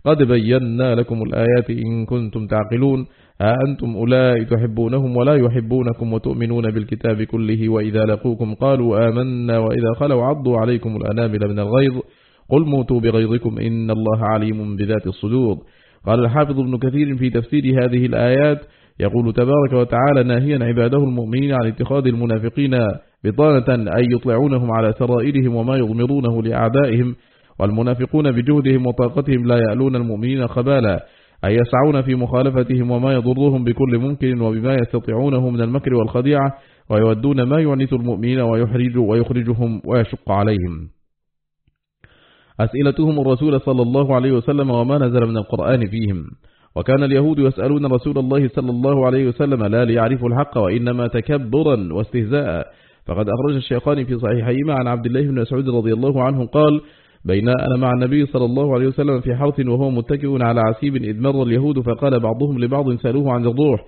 قد بينا لكم الآيات إن كنتم تعقلون. ها أنتم أولئك تحبونهم ولا يحبونكم وتؤمنون بالكتاب كله وإذا لقوكم قالوا آمنا وإذا خلوا عضوا عليكم الأنامل من الغيظ. قل موتوا بغيظكم إن الله عليم بذات الصدور. قال الحافظ ابن كثير في تفسير هذه الآيات يقول تبارك وتعالى ناهيا عباده المؤمنين عن اتخاذ المنافقين بطانة أي يطلعونهم على سرائرهم وما يضمرونه لأعدائهم. والمنافقون بجهدهم وطاقتهم لا يألون المؤمنين خبالا أي يسعون في مخالفتهم وما يضرهم بكل ممكن وبما يستطيعونه من المكر والخديعة ويودون ما يعنث المؤمنين ويحرج ويخرجهم ويشق عليهم. أسئلتهم الرسول صلى الله عليه وسلم وما نزل من القرآن فيهم. وكان اليهود يسألون رسول الله صلى الله عليه وسلم لا ليعرفوا الحق وإنما تكبرا واستهزاء. فقد أخرج الشيخان في صحيحيهما عن عبد الله بن مسعود رضي الله عنه قال بين أنا مع النبي صلى الله عليه وسلم في حرث وهو متكئ على عسيب إذ مر اليهود فقال بعضهم لبعض سألوه عن الروح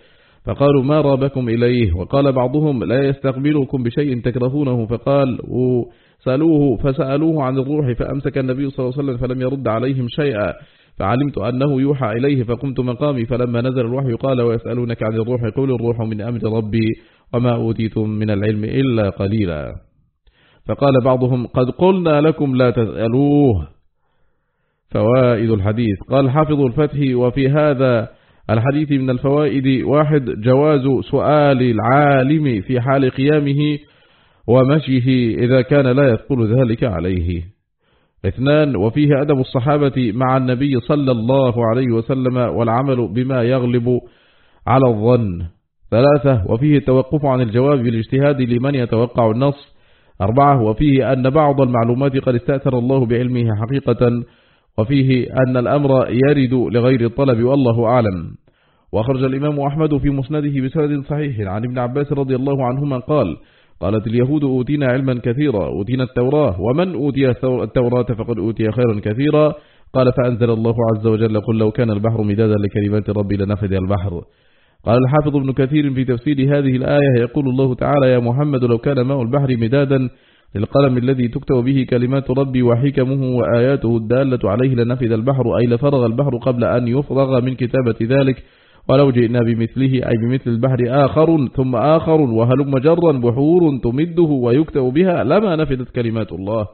فقالوا ما رابكم إليه؟ وقال بعضهم لا يستقبلكم بشيء تكرهونه. فقال سألوه فسألوه عن الروح فأمسك النبي صلى الله عليه وسلم فلم يرد عليهم شيئا. فعلمت أنه يوحى إليه فقمت مقامي فلما نزل الوحي قال ويسألونك عن الروح قول الروح من أمر ربي وما أوتيتم من العلم إلا قليلا. فقال بعضهم قد قلنا لكم لا تسألوه. فوائد الحديث. قال حافظ الفتح وفي هذا الحديث من الفوائد واحد جواز سؤال العالم في حال قيامه ومشيه إذا كان لا يثقل ذلك عليه. اثنان وفيه أدب الصحابة مع النبي صلى الله عليه وسلم والعمل بما يغلب على الظن. ثلاثة وفيه التوقف عن الجواب بالاجتهاد لمن يتوقع النص أربعة وفيه أن بعض المعلومات قد استأثر الله بعلمه حقيقة وفيه أن الأمر يرد لغير الطلب والله أعلم. وأخرج الإمام أحمد في مسنده بسند صحيح عن ابن عباس رضي الله عنهما قال قالت اليهود أوتينا علما كثيرا أوتينا التوراة ومن أوتي التوراة فقد أوتي خيرا كثيرا. قال فأنزل الله عز وجل قل لو كان البحر مدادا لكلمات ربي لنفذ البحر. قال الحافظ ابن كثير في تفسير هذه الآية يقول الله تعالى يا محمد لو كان ماء البحر مدادا للقلم الذي تكتب به كلمات ربي وحكمه وآياته الدالة عليه لنفذ البحر أي لفرغ البحر قبل أن يفرغ من كتابة ذلك ولو جئنا بمثله أي بمثل البحر آخر ثم آخر وهلم جرا بحور تمده ويكتب بها لما نفذت كلمات الله.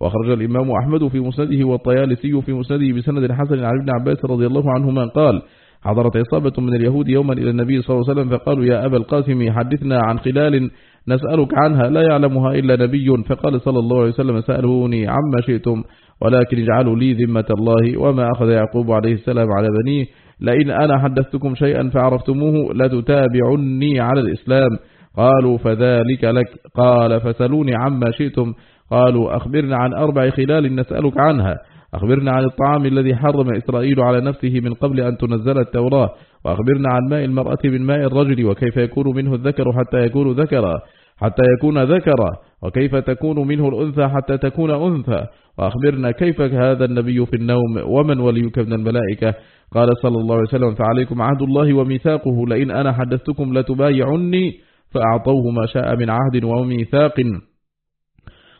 وخرج الإمام أحمد في مسنده والطيالسي في مسنده بسند حسن عن ابن عباس رضي الله عنهما قال حضرت إصابة من اليهود يوما إلى النبي صلى الله عليه وسلم فقالوا يا أبا القاسم حدثنا عن خلال نسألك عنها لا يعلمها إلا نبي فقال صلى الله عليه وسلم سألوني عما شئتم ولكن اجعلوا لي ذمة الله وما أخذ يعقوب عليه السلام على بنيه لئن أنا حدثتكم شيئا فعرفتموه لتتابعني على الإسلام قالوا فذلك لك قال فسلوني عما شئتم قالوا أخبرنا عن أربع خلال نسألك عنها أخبرنا عن الطعام الذي حرم إسرائيل على نفسه من قبل أن تنزل التوراة وأخبرنا عن ماء المرأة من ماء الرجل وكيف يكون منه الذكر حتى يكون ذكرا حتى يكون ذكرا وكيف تكون منه الأنثى حتى تكون أنثى وأخبرنا كيف هذا النبي في النوم ومن وليك من الملائكة؟ قال صلى الله عليه وسلم فعليكم عهد الله وميثاقه لئن أنا حدثتكم لتبايعني فأعطوه ما شاء من عهد وميثاق.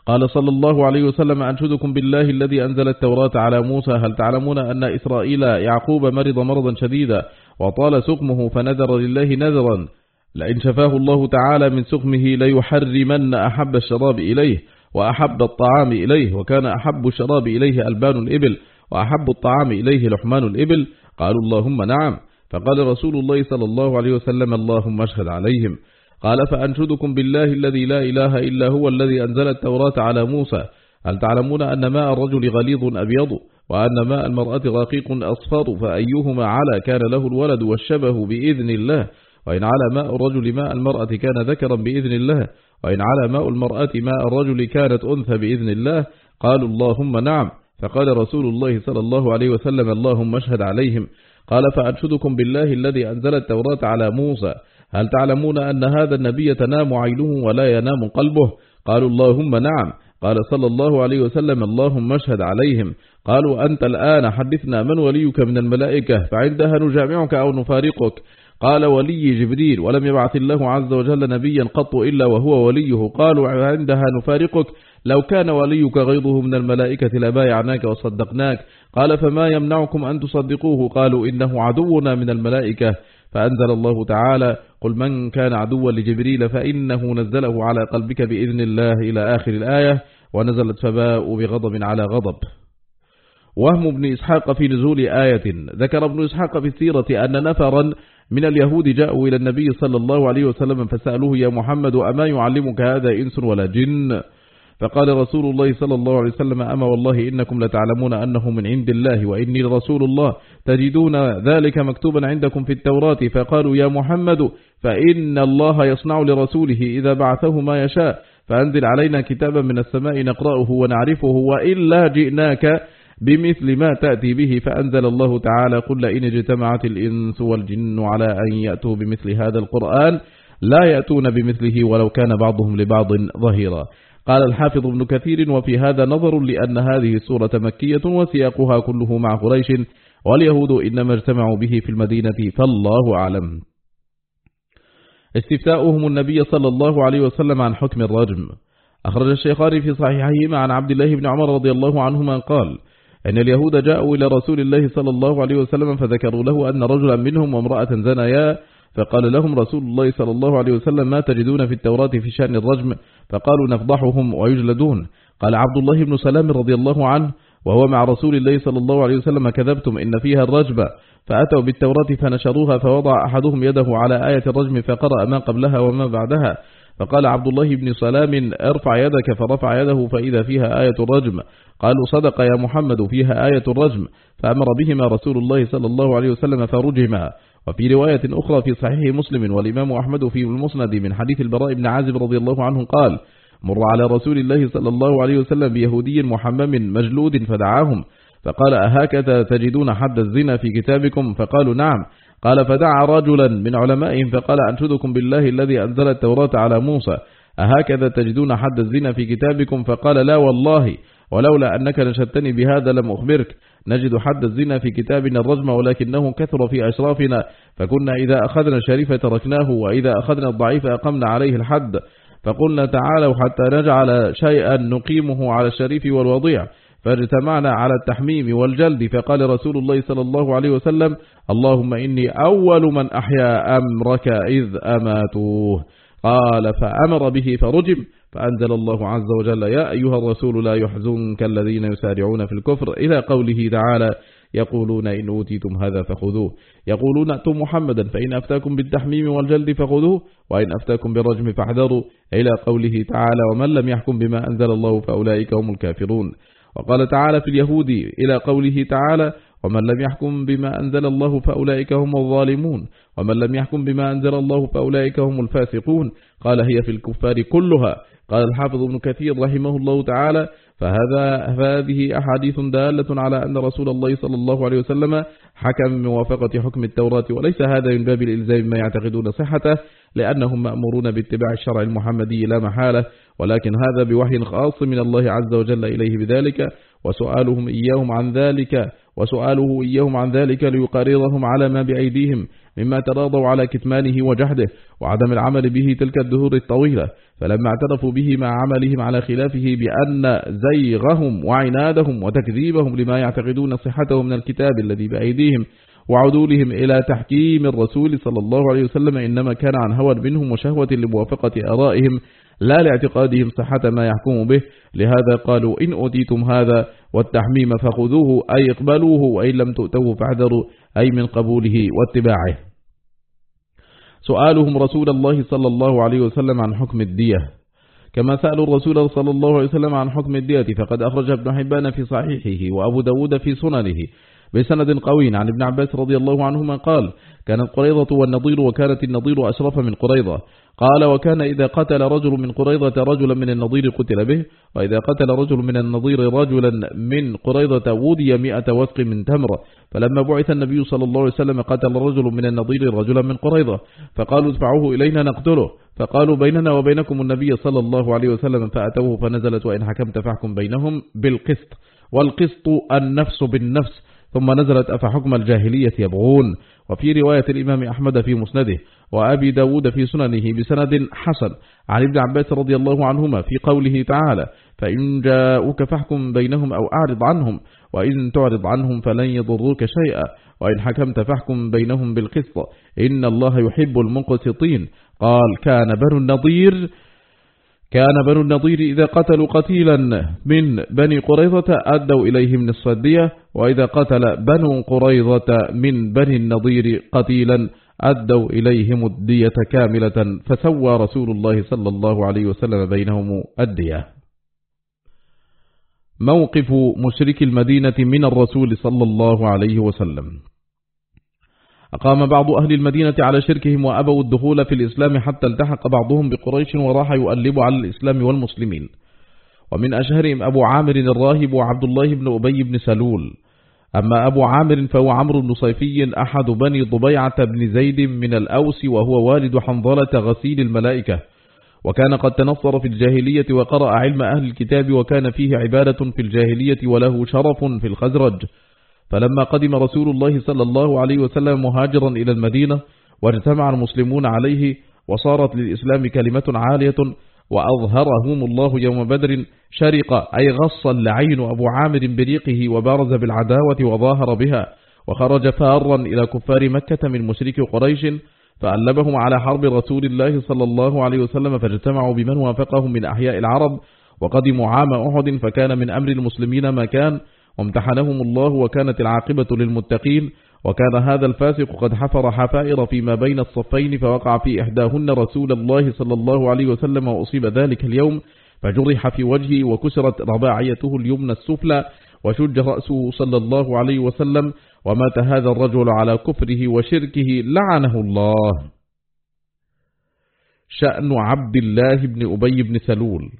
قال صلى الله عليه وسلم أنشدكم بالله الذي أنزل التوراة على موسى هل تعلمون أن إسرائيل يعقوب مرض مرضا شديدا وطال سقمه فنذر لله نذرا؟ لئن شفاه الله تعالى من سقمه ليحرمن أحب الشراب إليه وأحب الطعام إليه وكان أحب الشراب إليه ألبان الإبل وأحب الطعام إليه لحمان الإبل. قالوا اللهم نعم. فقال رسول الله صلى الله عليه وسلم اللهم اشهد عليهم. قال فأنشدكم بالله الذي لا إله إلا هو الذي أنزل التوراة على موسى. هل تعلمون أن ماء الرجل غليظ أبيض وأن ماء المرأة رقيق أصفر؟ فأيهما على كان له الولد والشبه بإذن الله؟ وإن على ماء الرجل ماء المرأة كان ذكرا بإذن الله؟ وإن على ماء المرأة ماء الرجل كانت أنثى بإذن الله؟ قالوا اللهم نعم. فقال رسول الله صلى الله عليه وسلم اللهم اشهد عليهم. قال فأنشدكم بالله الذي أنزل التوراة على موسى. هل تعلمون أن هذا النبي تنام عينه ولا ينام قلبه؟ قالوا اللهم نعم. قال صلى الله عليه وسلم اللهم اشهد عليهم. قالوا أنت الآن حدثنا من وليك من الملائكة؟ فعندها نجامعك أو نفارقك؟ قال ولي جبريل ولم يبعث الله عز وجل نبيا قط إلا وهو وليه. قالوا عندها نفارقك؟ لو كان وليك غيظه من الملائكة لبايعناك وصدقناك. قال فما يمنعكم أن تصدقوه؟ قالوا إنه عدونا من الملائكة. فأنزل الله تعالى قل من كان عدوا لجبريل فإنه نزله على قلبك بإذن الله إلى آخر الآية ونزلت فباء بغضب على غضب. وهم ابن إسحاق في نزول آية. ذكر ابن إسحاق في السيرة أن نفرا من اليهود جاءوا إلى النبي صلى الله عليه وسلم فسألوه يا محمد أما يعلمك هذا إنس ولا جن؟ فقال رسول الله صلى الله عليه وسلم أما والله إنكم لتعلمون أنه من عند الله وإني رسول الله تجدون ذلك مكتوبا عندكم في التوراة. فقالوا يا محمد فإن الله يصنع لرسوله إذا بعثه ما يشاء فأنزل علينا كتابا من السماء نقرأه ونعرفه وإلا جئناك بمثل ما تأتي به فأنزل الله تعالى قل إن اجتمعت الإنس والجن على أن يأتوا بمثل هذا القرآن لا يأتون بمثله ولو كان بعضهم لبعض ظهيرا. قال الحافظ ابن كثير وفي هذا نظر لأن هذه السورة مكية وسياقها كله مع قريش واليهود إنما اجتمعوا به في المدينة فالله أعلم. استفتاؤهم النبي صلى الله عليه وسلم عن حكم الرجم. أخرج الشيخان في صحيحهما عن عبد الله بن عمر رضي الله عنهما قال أن اليهود جاءوا إلى رسول الله صلى الله عليه وسلم فذكروا له أن رجلا منهم وامرأة زنايا فقال لهم رسول الله صلى الله عليه وسلم ما تجدون في التوراة في شأن الرجم؟ فقالوا نفضحهم ويجلدون. قال عبد الله بن سلام رضي الله عنه وهو مع رسول الله صلى الله عليه وسلم كذبتم إن فيها الرجب. فأتوا بالتوراة فنشروها فوضع أحدهم يده على آية الرجم فقرأ ما قبلها وما بعدها. فقال عبد الله بن سلام ارفع يدك فرفع يده فإذا فيها آية الرجم. قالوا صدق يا محمد فيها آية الرجم. فأمر بهما رسول الله صلى الله عليه وسلم فرجما وفي رواية أخرى في صحيح مسلم والإمام أحمد في المسند من حديث البراء بن عازب رضي الله عنه قال مر على رسول الله صلى الله عليه وسلم بيهودي محمم مجلود فدعاهم. فقال أهكذا تجدون حد الزنا في كتابكم؟ فقالوا نعم. قال فدعا رجلا من علمائهم فقال أنشدكم بالله الذي أنزل التوراة على موسى. أهكذا تجدون حد الزنا في كتابكم؟ فقال لا والله ولولا أنك نشدتني بهذا لم أخبرك. نجد حد الزنا في كتابنا الرجم ولكنه كثر في أشرافنا. فكنا إذا أخذنا الشريف تركناه وإذا أخذنا الضعيف أقمنا عليه الحد. فقلنا تعالوا حتى نجعل شيئا نقيمه على الشريف والوضيع. فاجتمعنا على التحميم والجلد فقال رسول الله صلى الله عليه وسلم اللهم إني أول من أحيا أمرك إذ أماتوه. قال فأمر به فرجم فأنزل الله عز وجل يا أيها الرسول لا يحزنك الذين يسارعون في الكفر إلى قوله تعالى يقولون إن أوتيتم هذا فخذوه يقولون أتم محمدا فإن أفتاكم بالتحميم والجلد فخذوه وإن أفتاكم بالرجم فاحذروا إلى قوله تعالى ومن لم يحكم بما أنزل الله فأولئك هم الكافرون. وقال تعالى في اليهود إلى قوله تعالى ومن لم يحكم بما أنزل الله فأولئك هم الظالمون ومن لم يحكم بما أنزل الله فأولئك هم الفاسقون قال هي في الكفار كلها قال الحافظ ابن كثير رحمه الله تعالى فهذا فهذه أحاديث دالة على أن رسول الله صلى الله عليه وسلم حكم موافقة حكم التوراة وليس هذا من باب الإلزام ما يعتقدون صحته لأنهم مأمورون باتباع الشرع المحمدي لا محالة ولكن هذا بوحي خاص من الله عز وجل إليه بذلك وسؤالهم إياهم عن ذلك وسؤاله إياهم عن ذلك ليقررهم على ما بأيديهم مما تراضوا على كتمانه وجحده وعدم العمل به تلك الدهور الطويلة. فلما اعترفوا به مع عملهم على خلافه بأن زيغهم وعنادهم وتكذيبهم لما يعتقدون صحته من الكتاب الذي بأيديهم وعدولهم إلى تحكيم الرسول صلى الله عليه وسلم إنما كان عن هوى منهم وشهوة لموافقة آرائهم لا لاعتقادهم صحة ما يحكم به. لهذا قالوا إن أتيتم هذا والتحميم فخذوه أي اقبلوه وإن لم تؤتوه فاحذروا أي من قبوله واتباعه. سؤالهم رسول الله صلى الله عليه وسلم عن حكم الدية. كما سألوا الرسول صلى الله عليه وسلم عن حكم الدية فقد أخرج ابن حبان في صحيحه وأبو داود في سننه. بسند قوي. عن ابن عباس رضي الله عنهما قال كانت قريضة والنضير وكانت النضير أشرف من قريضة. قال وكان إذا قتل رجل من قريضة رجلا من النضير قتل به وإذا قتل رجل من النضير رجلا من قريضة ودي مئة وثق من تمر فلما بعث النبي صلى الله عليه وسلم قتل رجل من النضير رجلا من قريضة فقالوا ادفعوه إلينا نقتله. فقالوا بيننا وبينكم النبي صلى الله عليه وسلم فأتوه فنزلت وإن حكمت فاحكم بينهم بالقسط. والقسط النفس بالنفس. ثم نزلت أفحكم الجاهلية يبغون. وفي رواية الإمام أحمد في مسنده وأبي داود في سننه بسند حسن. عن ابن عباس رضي الله عنهما في قوله تعالى فإن جاءوك فاحكم بينهم أو أعرض عنهم وإن تعرض عنهم فلن يضروك شيئا. وإن حكمت فاحكم بينهم بالقسط إن الله يحب المقسطين. قال كان بنو النضير كان بنو النضير إذا قتلوا قتيلا من بني قريظة أدوا إليهم نصف الدية وإذا قتل بنو قريظة من بني النضير قتيلا أدوا إليهم الدية كاملة فسوى رسول الله صلى الله عليه وسلم بينهم الدية. موقف مشرك المدينة من الرسول صلى الله عليه وسلم. أقام بعض أهل المدينة على شركهم وأبوا الدخول في الإسلام حتى التحق بعضهم بقريش وراح يؤلب على الإسلام والمسلمين. ومن أشهرهم أبو عامر الراهب وعبد الله بن أبي بن سلول. أما أبو عامر فهو عمرو بن صيفي أحد بني ضبيعة بن زيد من الأوس وهو والد حنظلة غسيل الملائكة. وكان قد تنصر في الجاهلية وقرأ علم أهل الكتاب وكان فيه عبادة في الجاهلية وله شرف في الخزرج. فلما قدم رسول الله صلى الله عليه وسلم مهاجرا إلى المدينة واجتمع المسلمون عليه وصارت للإسلام كلمة عالية وأظهرهم الله يوم بدر شرق أي غص اللعين أبو عامر بريقه وبارز بالعداوة وظاهر بها وخرج فارا إلى كفار مكة من مشرك قريش فألبهم على حرب رسول الله صلى الله عليه وسلم فاجتمعوا بمن وافقهم من أحياء العرب وقدموا عام أحد فكان من أمر المسلمين ما كان وامتحنهم الله وكانت العاقبة للمتقين وكان هذا الفاسق قد حفر حفائر فيما بين الصفين فوقع في إحداهن رسول الله صلى الله عليه وسلم وأصيب ذلك اليوم فجرح في وجهه وكسرت رباعيته اليمنى السفلى وشج رأسه صلى الله عليه وسلم ومات هذا الرجل على كفره وشركه لعنه الله. شأن عبد الله بن أبي بن سلول.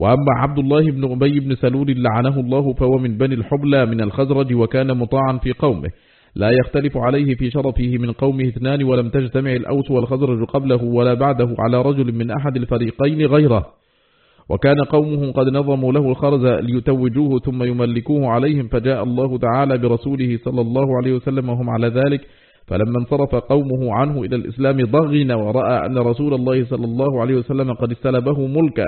وأما عبد الله بن أبي بن سلول لعنه الله فهو من بني الحبلى من الخزرج وكان مطاعا في قومه. لا يختلف عليه في شرفه من قومه اثنان ولم تجتمع الأوس والخزرج قبله ولا بعده على رجل من أحد الفريقين غيره. وكان قومه قد نظموا له الخرز ليتوجوه ثم يملكوه عليهم فجاء الله تعالى برسوله صلى الله عليه وسلم وهم على ذلك. فلما انصرف قومه عنه إلى الإسلام ضغن ورأى أن رسول الله صلى الله عليه وسلم قد استلبه ملكا.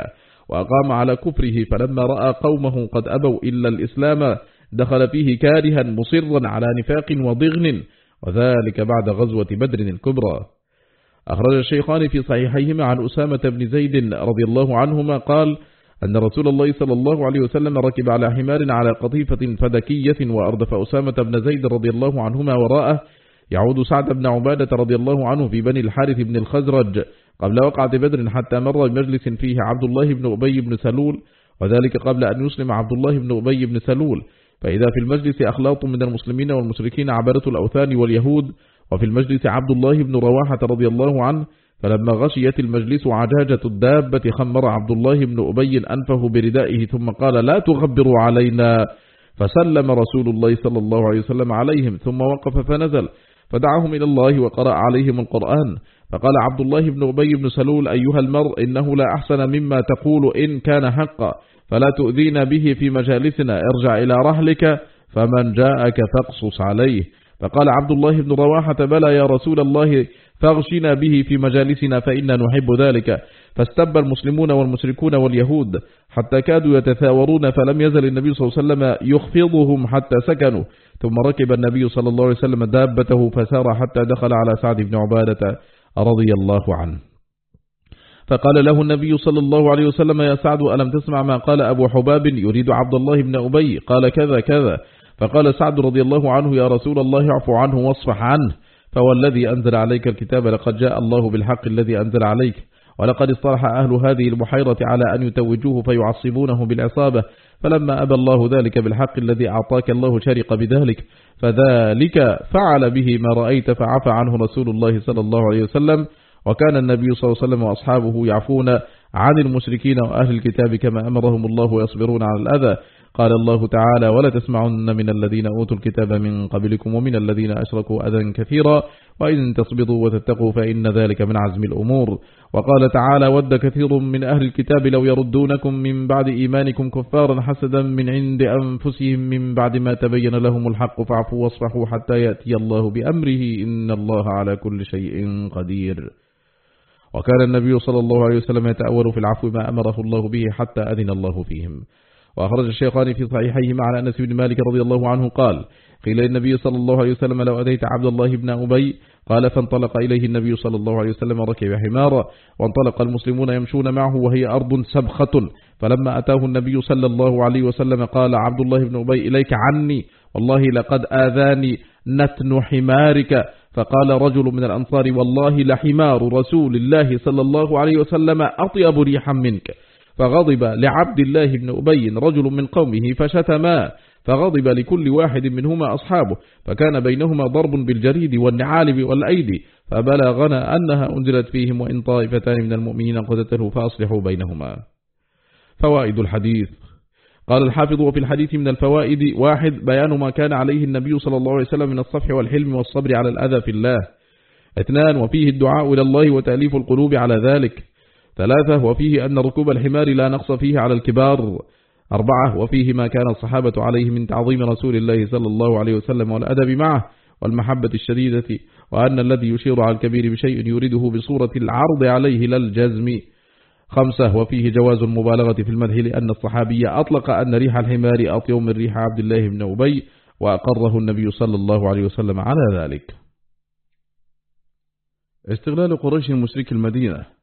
وأقام على كفره فلما رأى قومه قد أبوا إلا الإسلام دخل فيه كارها مصرا على نفاق وضغن وذلك بعد غزوة بدر الكبرى. أخرج الشيخان في صحيحيهما عن أسامة بن زيد رضي الله عنهما قال أن رسول الله صلى الله عليه وسلم ركب على حمار على قطيفة فدكية وأردف أسامة بن زيد رضي الله عنهما وراءه يعود سعد بن عبادة رضي الله عنه في بني الحارث بن الخزرج قبل وقعة بدر حتى مر بمجلس فيه عبد الله بن أبي بن سلول وذلك قبل أن يسلم عبد الله بن أبي بن سلول. فإذا في المجلس أخلاط من المسلمين والمشركين عبادة الأوثان واليهود وفي المجلس عبد الله بن رواحة رضي الله عنه فلما غشيت المجلس عجاجة الدابة خمر عبد الله بن أبي أنفه بردائه ثم قال لا تغبروا علينا. فسلم رسول الله صلى الله عليه وسلم عليهم ثم وقف فنزل فدعاهم إلى الله وقرأ عليهم القرآن. فقال عبد الله بن أبي بن سلول أيها المرء إنه لا أحسن مما تقول إن كان حقا فلا تؤذينا به في مجالسنا ارجع إلى رحلك فمن جاءك فاقصص عليه. فقال عبد الله بن رواحة بلى يا رسول الله فاغشنا به في مجالسنا فإنا نحب ذلك. فاستب المسلمون والمشركون واليهود حتى كادوا يتثاورون فلم يزل النبي صلى الله عليه وسلم يخفضهم حتى سكنوا. ثم ركب النبي صلى الله عليه وسلم دابته فسار حتى دخل على سعد بن عبادة. رضي الله عنه. فقال له النبي صلى الله عليه وسلم يا سعد ألم تسمع ما قال أبو حباب يريد عبد الله بن أبي؟ قال كذا كذا. فقال سعد رضي الله عنه يا رسول الله اعفو عنه واصفح عنه. فوالذي أنزل عليك الكتاب لقد جاء الله بالحق الذي أنزل عليك. ولقد اصطلح أهل هذه المحيرة على أن يتوجوه فيعصبونه بالعصابة فلما أبى الله ذلك بالحق الذي أعطاك الله شرق بذلك فذلك فعل به ما رأيت فعفى عنه رسول الله صلى الله عليه وسلم وكان النبي صلى الله عليه وسلم وأصحابه يعفون عن المشركين وأهل الكتاب كما أمرهم الله ويصبرون على الأذى. قال الله تعالى ولا تسمعن من الذين أوتوا الكتاب من قبلكم ومن الذين أشركوا أذى كثيرا وإن تصبطوا وتتقوا فإن ذلك من عزم الأمور. وقال تعالى ود كثير من أهل الكتاب لو يردونكم من بعد إيمانكم كفارا حسدا من عند أنفسهم من بعد ما تبين لهم الحق فاعفوا واصفحوا حتى يأتي الله بأمره إن الله على كل شيء قدير. وكان النبي صلى الله عليه وسلم يتأول في العفو ما أمره الله به حتى أذن الله فيهم. وأخرج الشيخان في صحيحيهما على أنس بن مالك رضي الله عنه قال قيل للنبي صلى الله عليه وسلم لو أتيت عبد الله بن أبي قال فانطلق إليه النبي صلى الله عليه وسلم ركب حمارا وانطلق المسلمون يمشون معه وهي أرض سبخة فلما أتاه النبي صلى الله عليه وسلم قال عبد الله بن أبي إليك عني والله لقد آذاني نتن حمارك فقال رجل من الأنصار والله لحمار رسول الله صلى الله عليه وسلم أطيب ريحا منك. فغضب لعبد الله بن أبي رجل من قومه فشتما فغضب لكل واحد منهما أصحابه فكان بينهما ضرب بالجريد والنعالب والأيدي فبلغنا أنها أنزلت فيهم وإن طائفتان من المؤمنين قتتلوا فأصلحوا بينهما. فوائد الحديث. قال الحافظ وفي الحديث من الفوائد واحد بيان ما كان عليه النبي صلى الله عليه وسلم من الصفح والحلم والصبر على الأذى في الله. اثنان وفيه الدعاء إلى الله وتأليف القلوب على ذلك. ثلاثة وفيه أن ركوب الحمار لا نقص فيه على الكبار. أربعة وفيه ما كان الصحابة عليه من تعظيم رسول الله صلى الله عليه وسلم والأدب معه والمحبة الشديدة وأن الذي يشير على الكبير بشيء يريده بصورة العرض عليه للجزم خمسة وفيه جواز المبالغة في المدح لأن الصحابي أطلق أن ريح الحمار أطيب من ريح عبد الله بن أبي وأقره النبي صلى الله عليه وسلم على ذلك. استغلال قريش مشرك المدينة.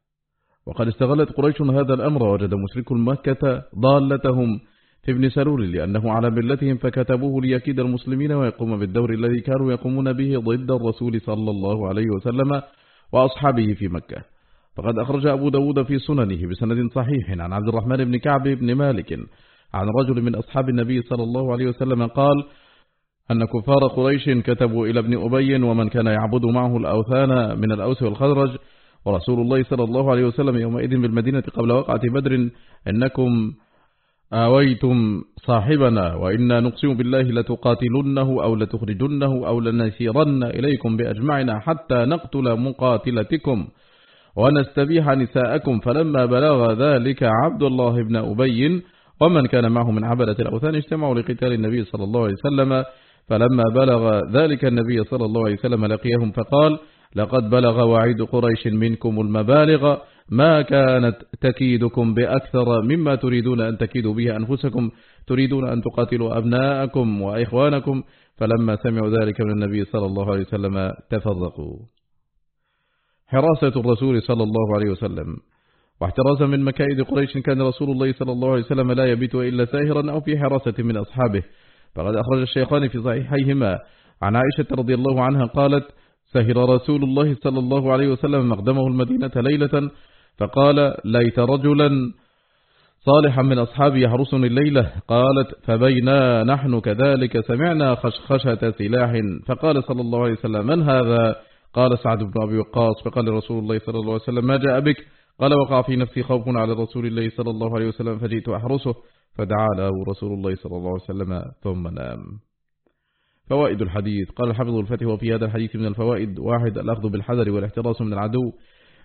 وقد استغلت قريش هذا الأمر وجد مشرك مكة ضالتهم في ابن سرور لأنه على ملتهم فكتبوه ليكيد المسلمين ويقوم بالدور الذي كانوا يقومون به ضد الرسول صلى الله عليه وسلم وأصحابه في مكة. فقد أخرج أبو داود في سننه بسند صحيح عن عبد الرحمن بن كعب بن مالك عن رجل من أصحاب النبي صلى الله عليه وسلم قال أن كفار قريش كتبوا إلى ابن أبي ومن كان يعبد معه الأوثان من الأوس والخزرج ورسول الله صلى الله عليه وسلم يومئذ بالمدينة قبل وقعة بدر إنكم آويتم صاحبنا وإنا نقسم بالله لتقاتلنه أو لتخرجنه أو لنسيرن إليكم بأجمعنا حتى نقتل مقاتلتكم ونستبيح نساءكم فلما بلغ ذلك عبد الله بن أبي ومن كان معه من عبدة الأوثان اجتمعوا لقتال النبي صلى الله عليه وسلم فلما بلغ ذلك النبي صلى الله عليه وسلم لقيهم فقال لقد بلغ وعيد قريش منكم المبالغ ما كانت تكيدكم بأكثر مما تريدون أن تكيدوا به أنفسكم تريدون أن تقاتلوا أبناءكم وإخوانكم. فلما سمعوا ذلك من النبي صلى الله عليه وسلم تفرقوا. حراسة الرسول صلى الله عليه وسلم واحترازا من مكائد قريش كان رسول الله صلى الله عليه وسلم لا يبيت إلا ساهرا أو في حراسة من أصحابه. فقد أخرج الشيخان في صحيحيهما. عن عائشة رضي الله عنها قالت سهر رسول الله صلى الله عليه وسلم مقدمه المدينة ليلة فقال ليت رجلا صالحا من أصحابي يحرسني الليلة. قالت فبينا نحن كذلك سمعنا خشخشة سلاح. فقال صلى الله عليه وسلم من هذا؟ قال سعد بن أبي وقاص فقال رسول الله صلى الله عليه وسلم ما جاء بك؟ قال وقع في نفسي خوف على رسول الله صلى الله عليه وسلم فجئت أحرسه. فدعا له رسول الله صلى الله عليه وسلم ثم نام. فوائد الحديث. قال الحفظ الفتح وفي هذا الحديث من الفوائد واحد الأخذ بالحذر والاحتراس من العدو.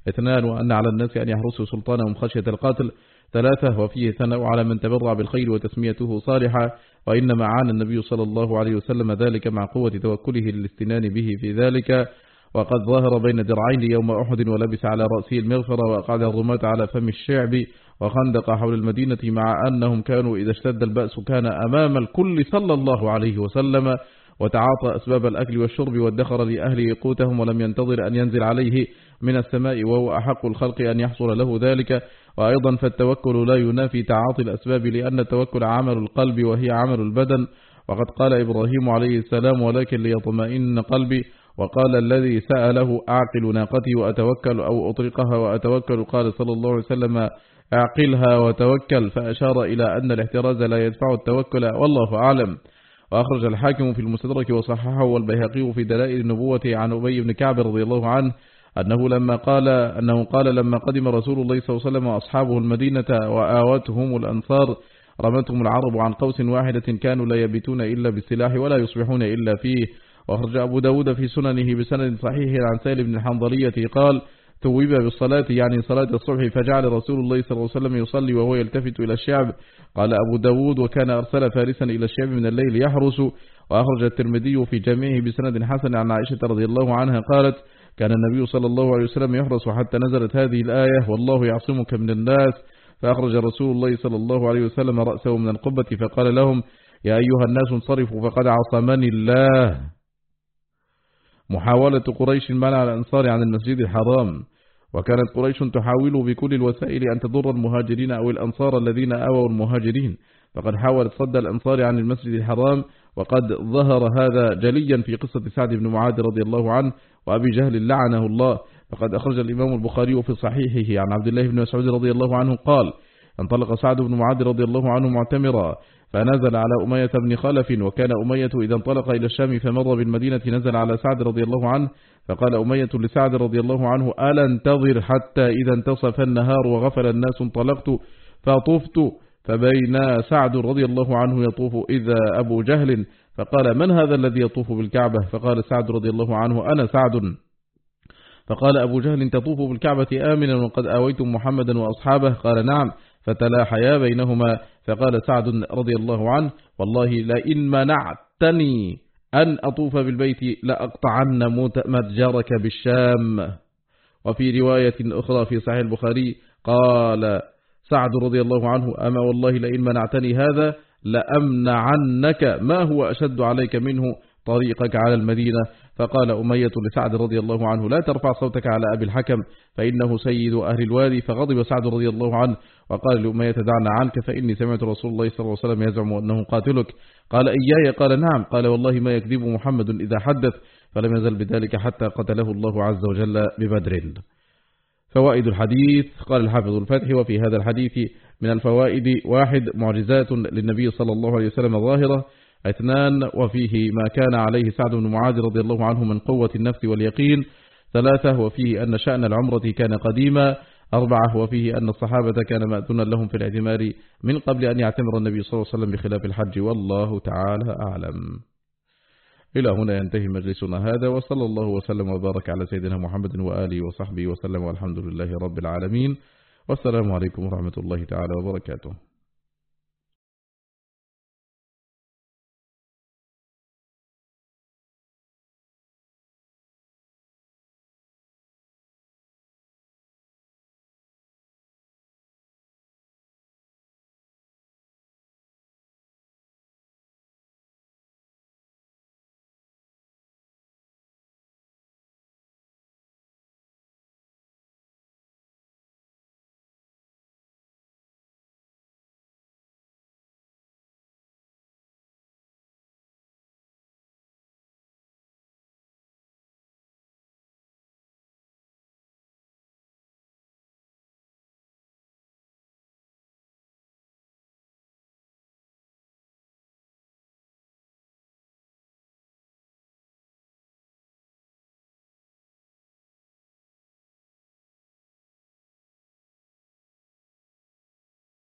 اثنان وأن على الناس أن يحرسوا سلطانهم خشية القاتل ثلاثة وفيه ثناء على من تبرع بالخير وتسميته صالحا وإنما عانى النبي صلى الله عليه وسلم ذلك مع قوة توكله للاستنان به في ذلك. وقد ظهر بين درعين يوم أحد ولبس على رأسه المغفرة وأقعد الرماة على فم الشعب. وخندق حول المدينة مع أنهم كانوا إذا اشتد البأس كان أمام الكل صلى الله عليه وسلم. وتعاطى أسباب الأكل والشرب وادخر لأهله قوتهم ولم ينتظر أن ينزل عليه من السماء وهو أحق الخلق أن يحصل له ذلك. وأيضا فالتوكل لا ينافي تعاطي الأسباب لأن التوكل عمل القلب وهي عمل البدن. وقد قال إبراهيم عليه السلام ولكن ليطمئن قلبي. وقال الذي سأله أعقل ناقتي وأتوكل أو أطرقها وأتوكل. قال صلى الله عليه وسلم أعقلها وتوكل. فأشار إلى أن الاحتراز لا يدفع التوكل. والله أعلم. وأخرج الحاكم في المستدرك وصححه والبيهقي في دلائل النبوة عن أبي بن كعب رضي الله عنه أنه لما قال أنه قال لما قدم رسول الله صلى الله عليه وسلم وأصحابه المدينة وآوتهم الأنصار رمتهم العرب عن قوس واحدة كانوا لا يبيتون إلا بالسلاح ولا يصبحون إلا فيه. وأخرج أبو داود في سننه بسند صحيح عن سائل بن الحنظلية قال توب بالصلاة يعني صلاة الصبح فجعل رسول الله صلى الله عليه وسلم يصلي وهو يلتفت إلى الشعب. قال أبو داود وكان أرسل فارسا إلى الشعب من الليل يحرس. وأخرج الترمذي في جميعه بسند حسن عن عائشة رضي الله عنها قالت كان النبي صلى الله عليه وسلم يحرس حتى نزلت هذه الآية والله يعصمك من الناس. فأخرج رسول الله صلى الله عليه وسلم رأسه من القبة فقال لهم يا أيها الناس انصرفوا فقد عصمني الله. محاولة قريش منع الأنصار عن المسجد الحرام. وكانت قريش تحاول بكل الوسائل أن تضر المهاجرين أو الأنصار الذين آووا المهاجرين. فقد حاولت صد الأنصار عن المسجد الحرام وقد ظهر هذا جليا في قصة سعد بن معاذ رضي الله عنه وأبي جهل لعنه الله. فقد أخرج الإمام البخاري في صحيحه عن عبد الله بن مسعود رضي الله عنه قال انطلق سعد بن معاذ رضي الله عنه معتمرا. فنزل على أمية بن خلف وكان أمية إذا انطلق إلى الشام فمر بالمدينة نزل على سعد رضي الله عنه فقال أمية لسعد رضي الله عنه ألا انتظر حتى إذا انتصف النهار وغفل الناس انطلقت فطفت فبين سعد رضي الله عنه يطوف إذا أبو جهل فقال من هذا الذي يطوف بالكعبة؟ فقال سعد رضي الله عنه أنا سعد. فقال أبو جهل تطوف بالكعبة آمنا وقد آويتم محمدا وأصحابه؟ قال نعم. فتلاحيا بينهما فقال سعد رضي الله عنه والله لئن منعتني أن أطوف بالبيت لأقطعن متجرك بالشام. وفي رواية أخرى في صحيح البخاري قال سعد رضي الله عنه أما والله لئن منعتني هذا لأمنعنك ما هو أشد عليك منه طريقك على المدينة؟ فقال أمية لسعد رضي الله عنه لا ترفع صوتك على أبي الحكم فإنه سيد أهل الوادي فغضب سعد رضي الله عنه وقال لأمية دعنا عنك فإني سمعت رسول الله صلى الله عليه وسلم يزعم أنه قاتلك قال إياي قال نعم قال والله ما يكذب محمد إذا حدث فلم يزل بذلك حتى قتله الله عز وجل ببدر. فوائد الحديث قال الحافظ الفتح وفي هذا الحديث من الفوائد واحد معجزات للنبي صلى الله عليه وسلم ظاهرة اثنان وفيه ما كان عليه سعد بن معاذ رضي الله عنه من قوة النفس واليقين. ثلاثة وفيه أن شأن العمرة كان قديما. أربعة وفيه أن الصحابة كان مأذونا لهم في الاعتمار من قبل أن يعتمر النبي صلى الله عليه وسلم بخلاف الحج. والله تعالى أعلم. إلى هنا ينتهي مجلسنا هذا وصلى الله وسلم وبارك على سيدنا محمد وآله وصحبه وسلم والحمد لله رب العالمين. والسلام عليكم ورحمة الله تعالى وبركاته.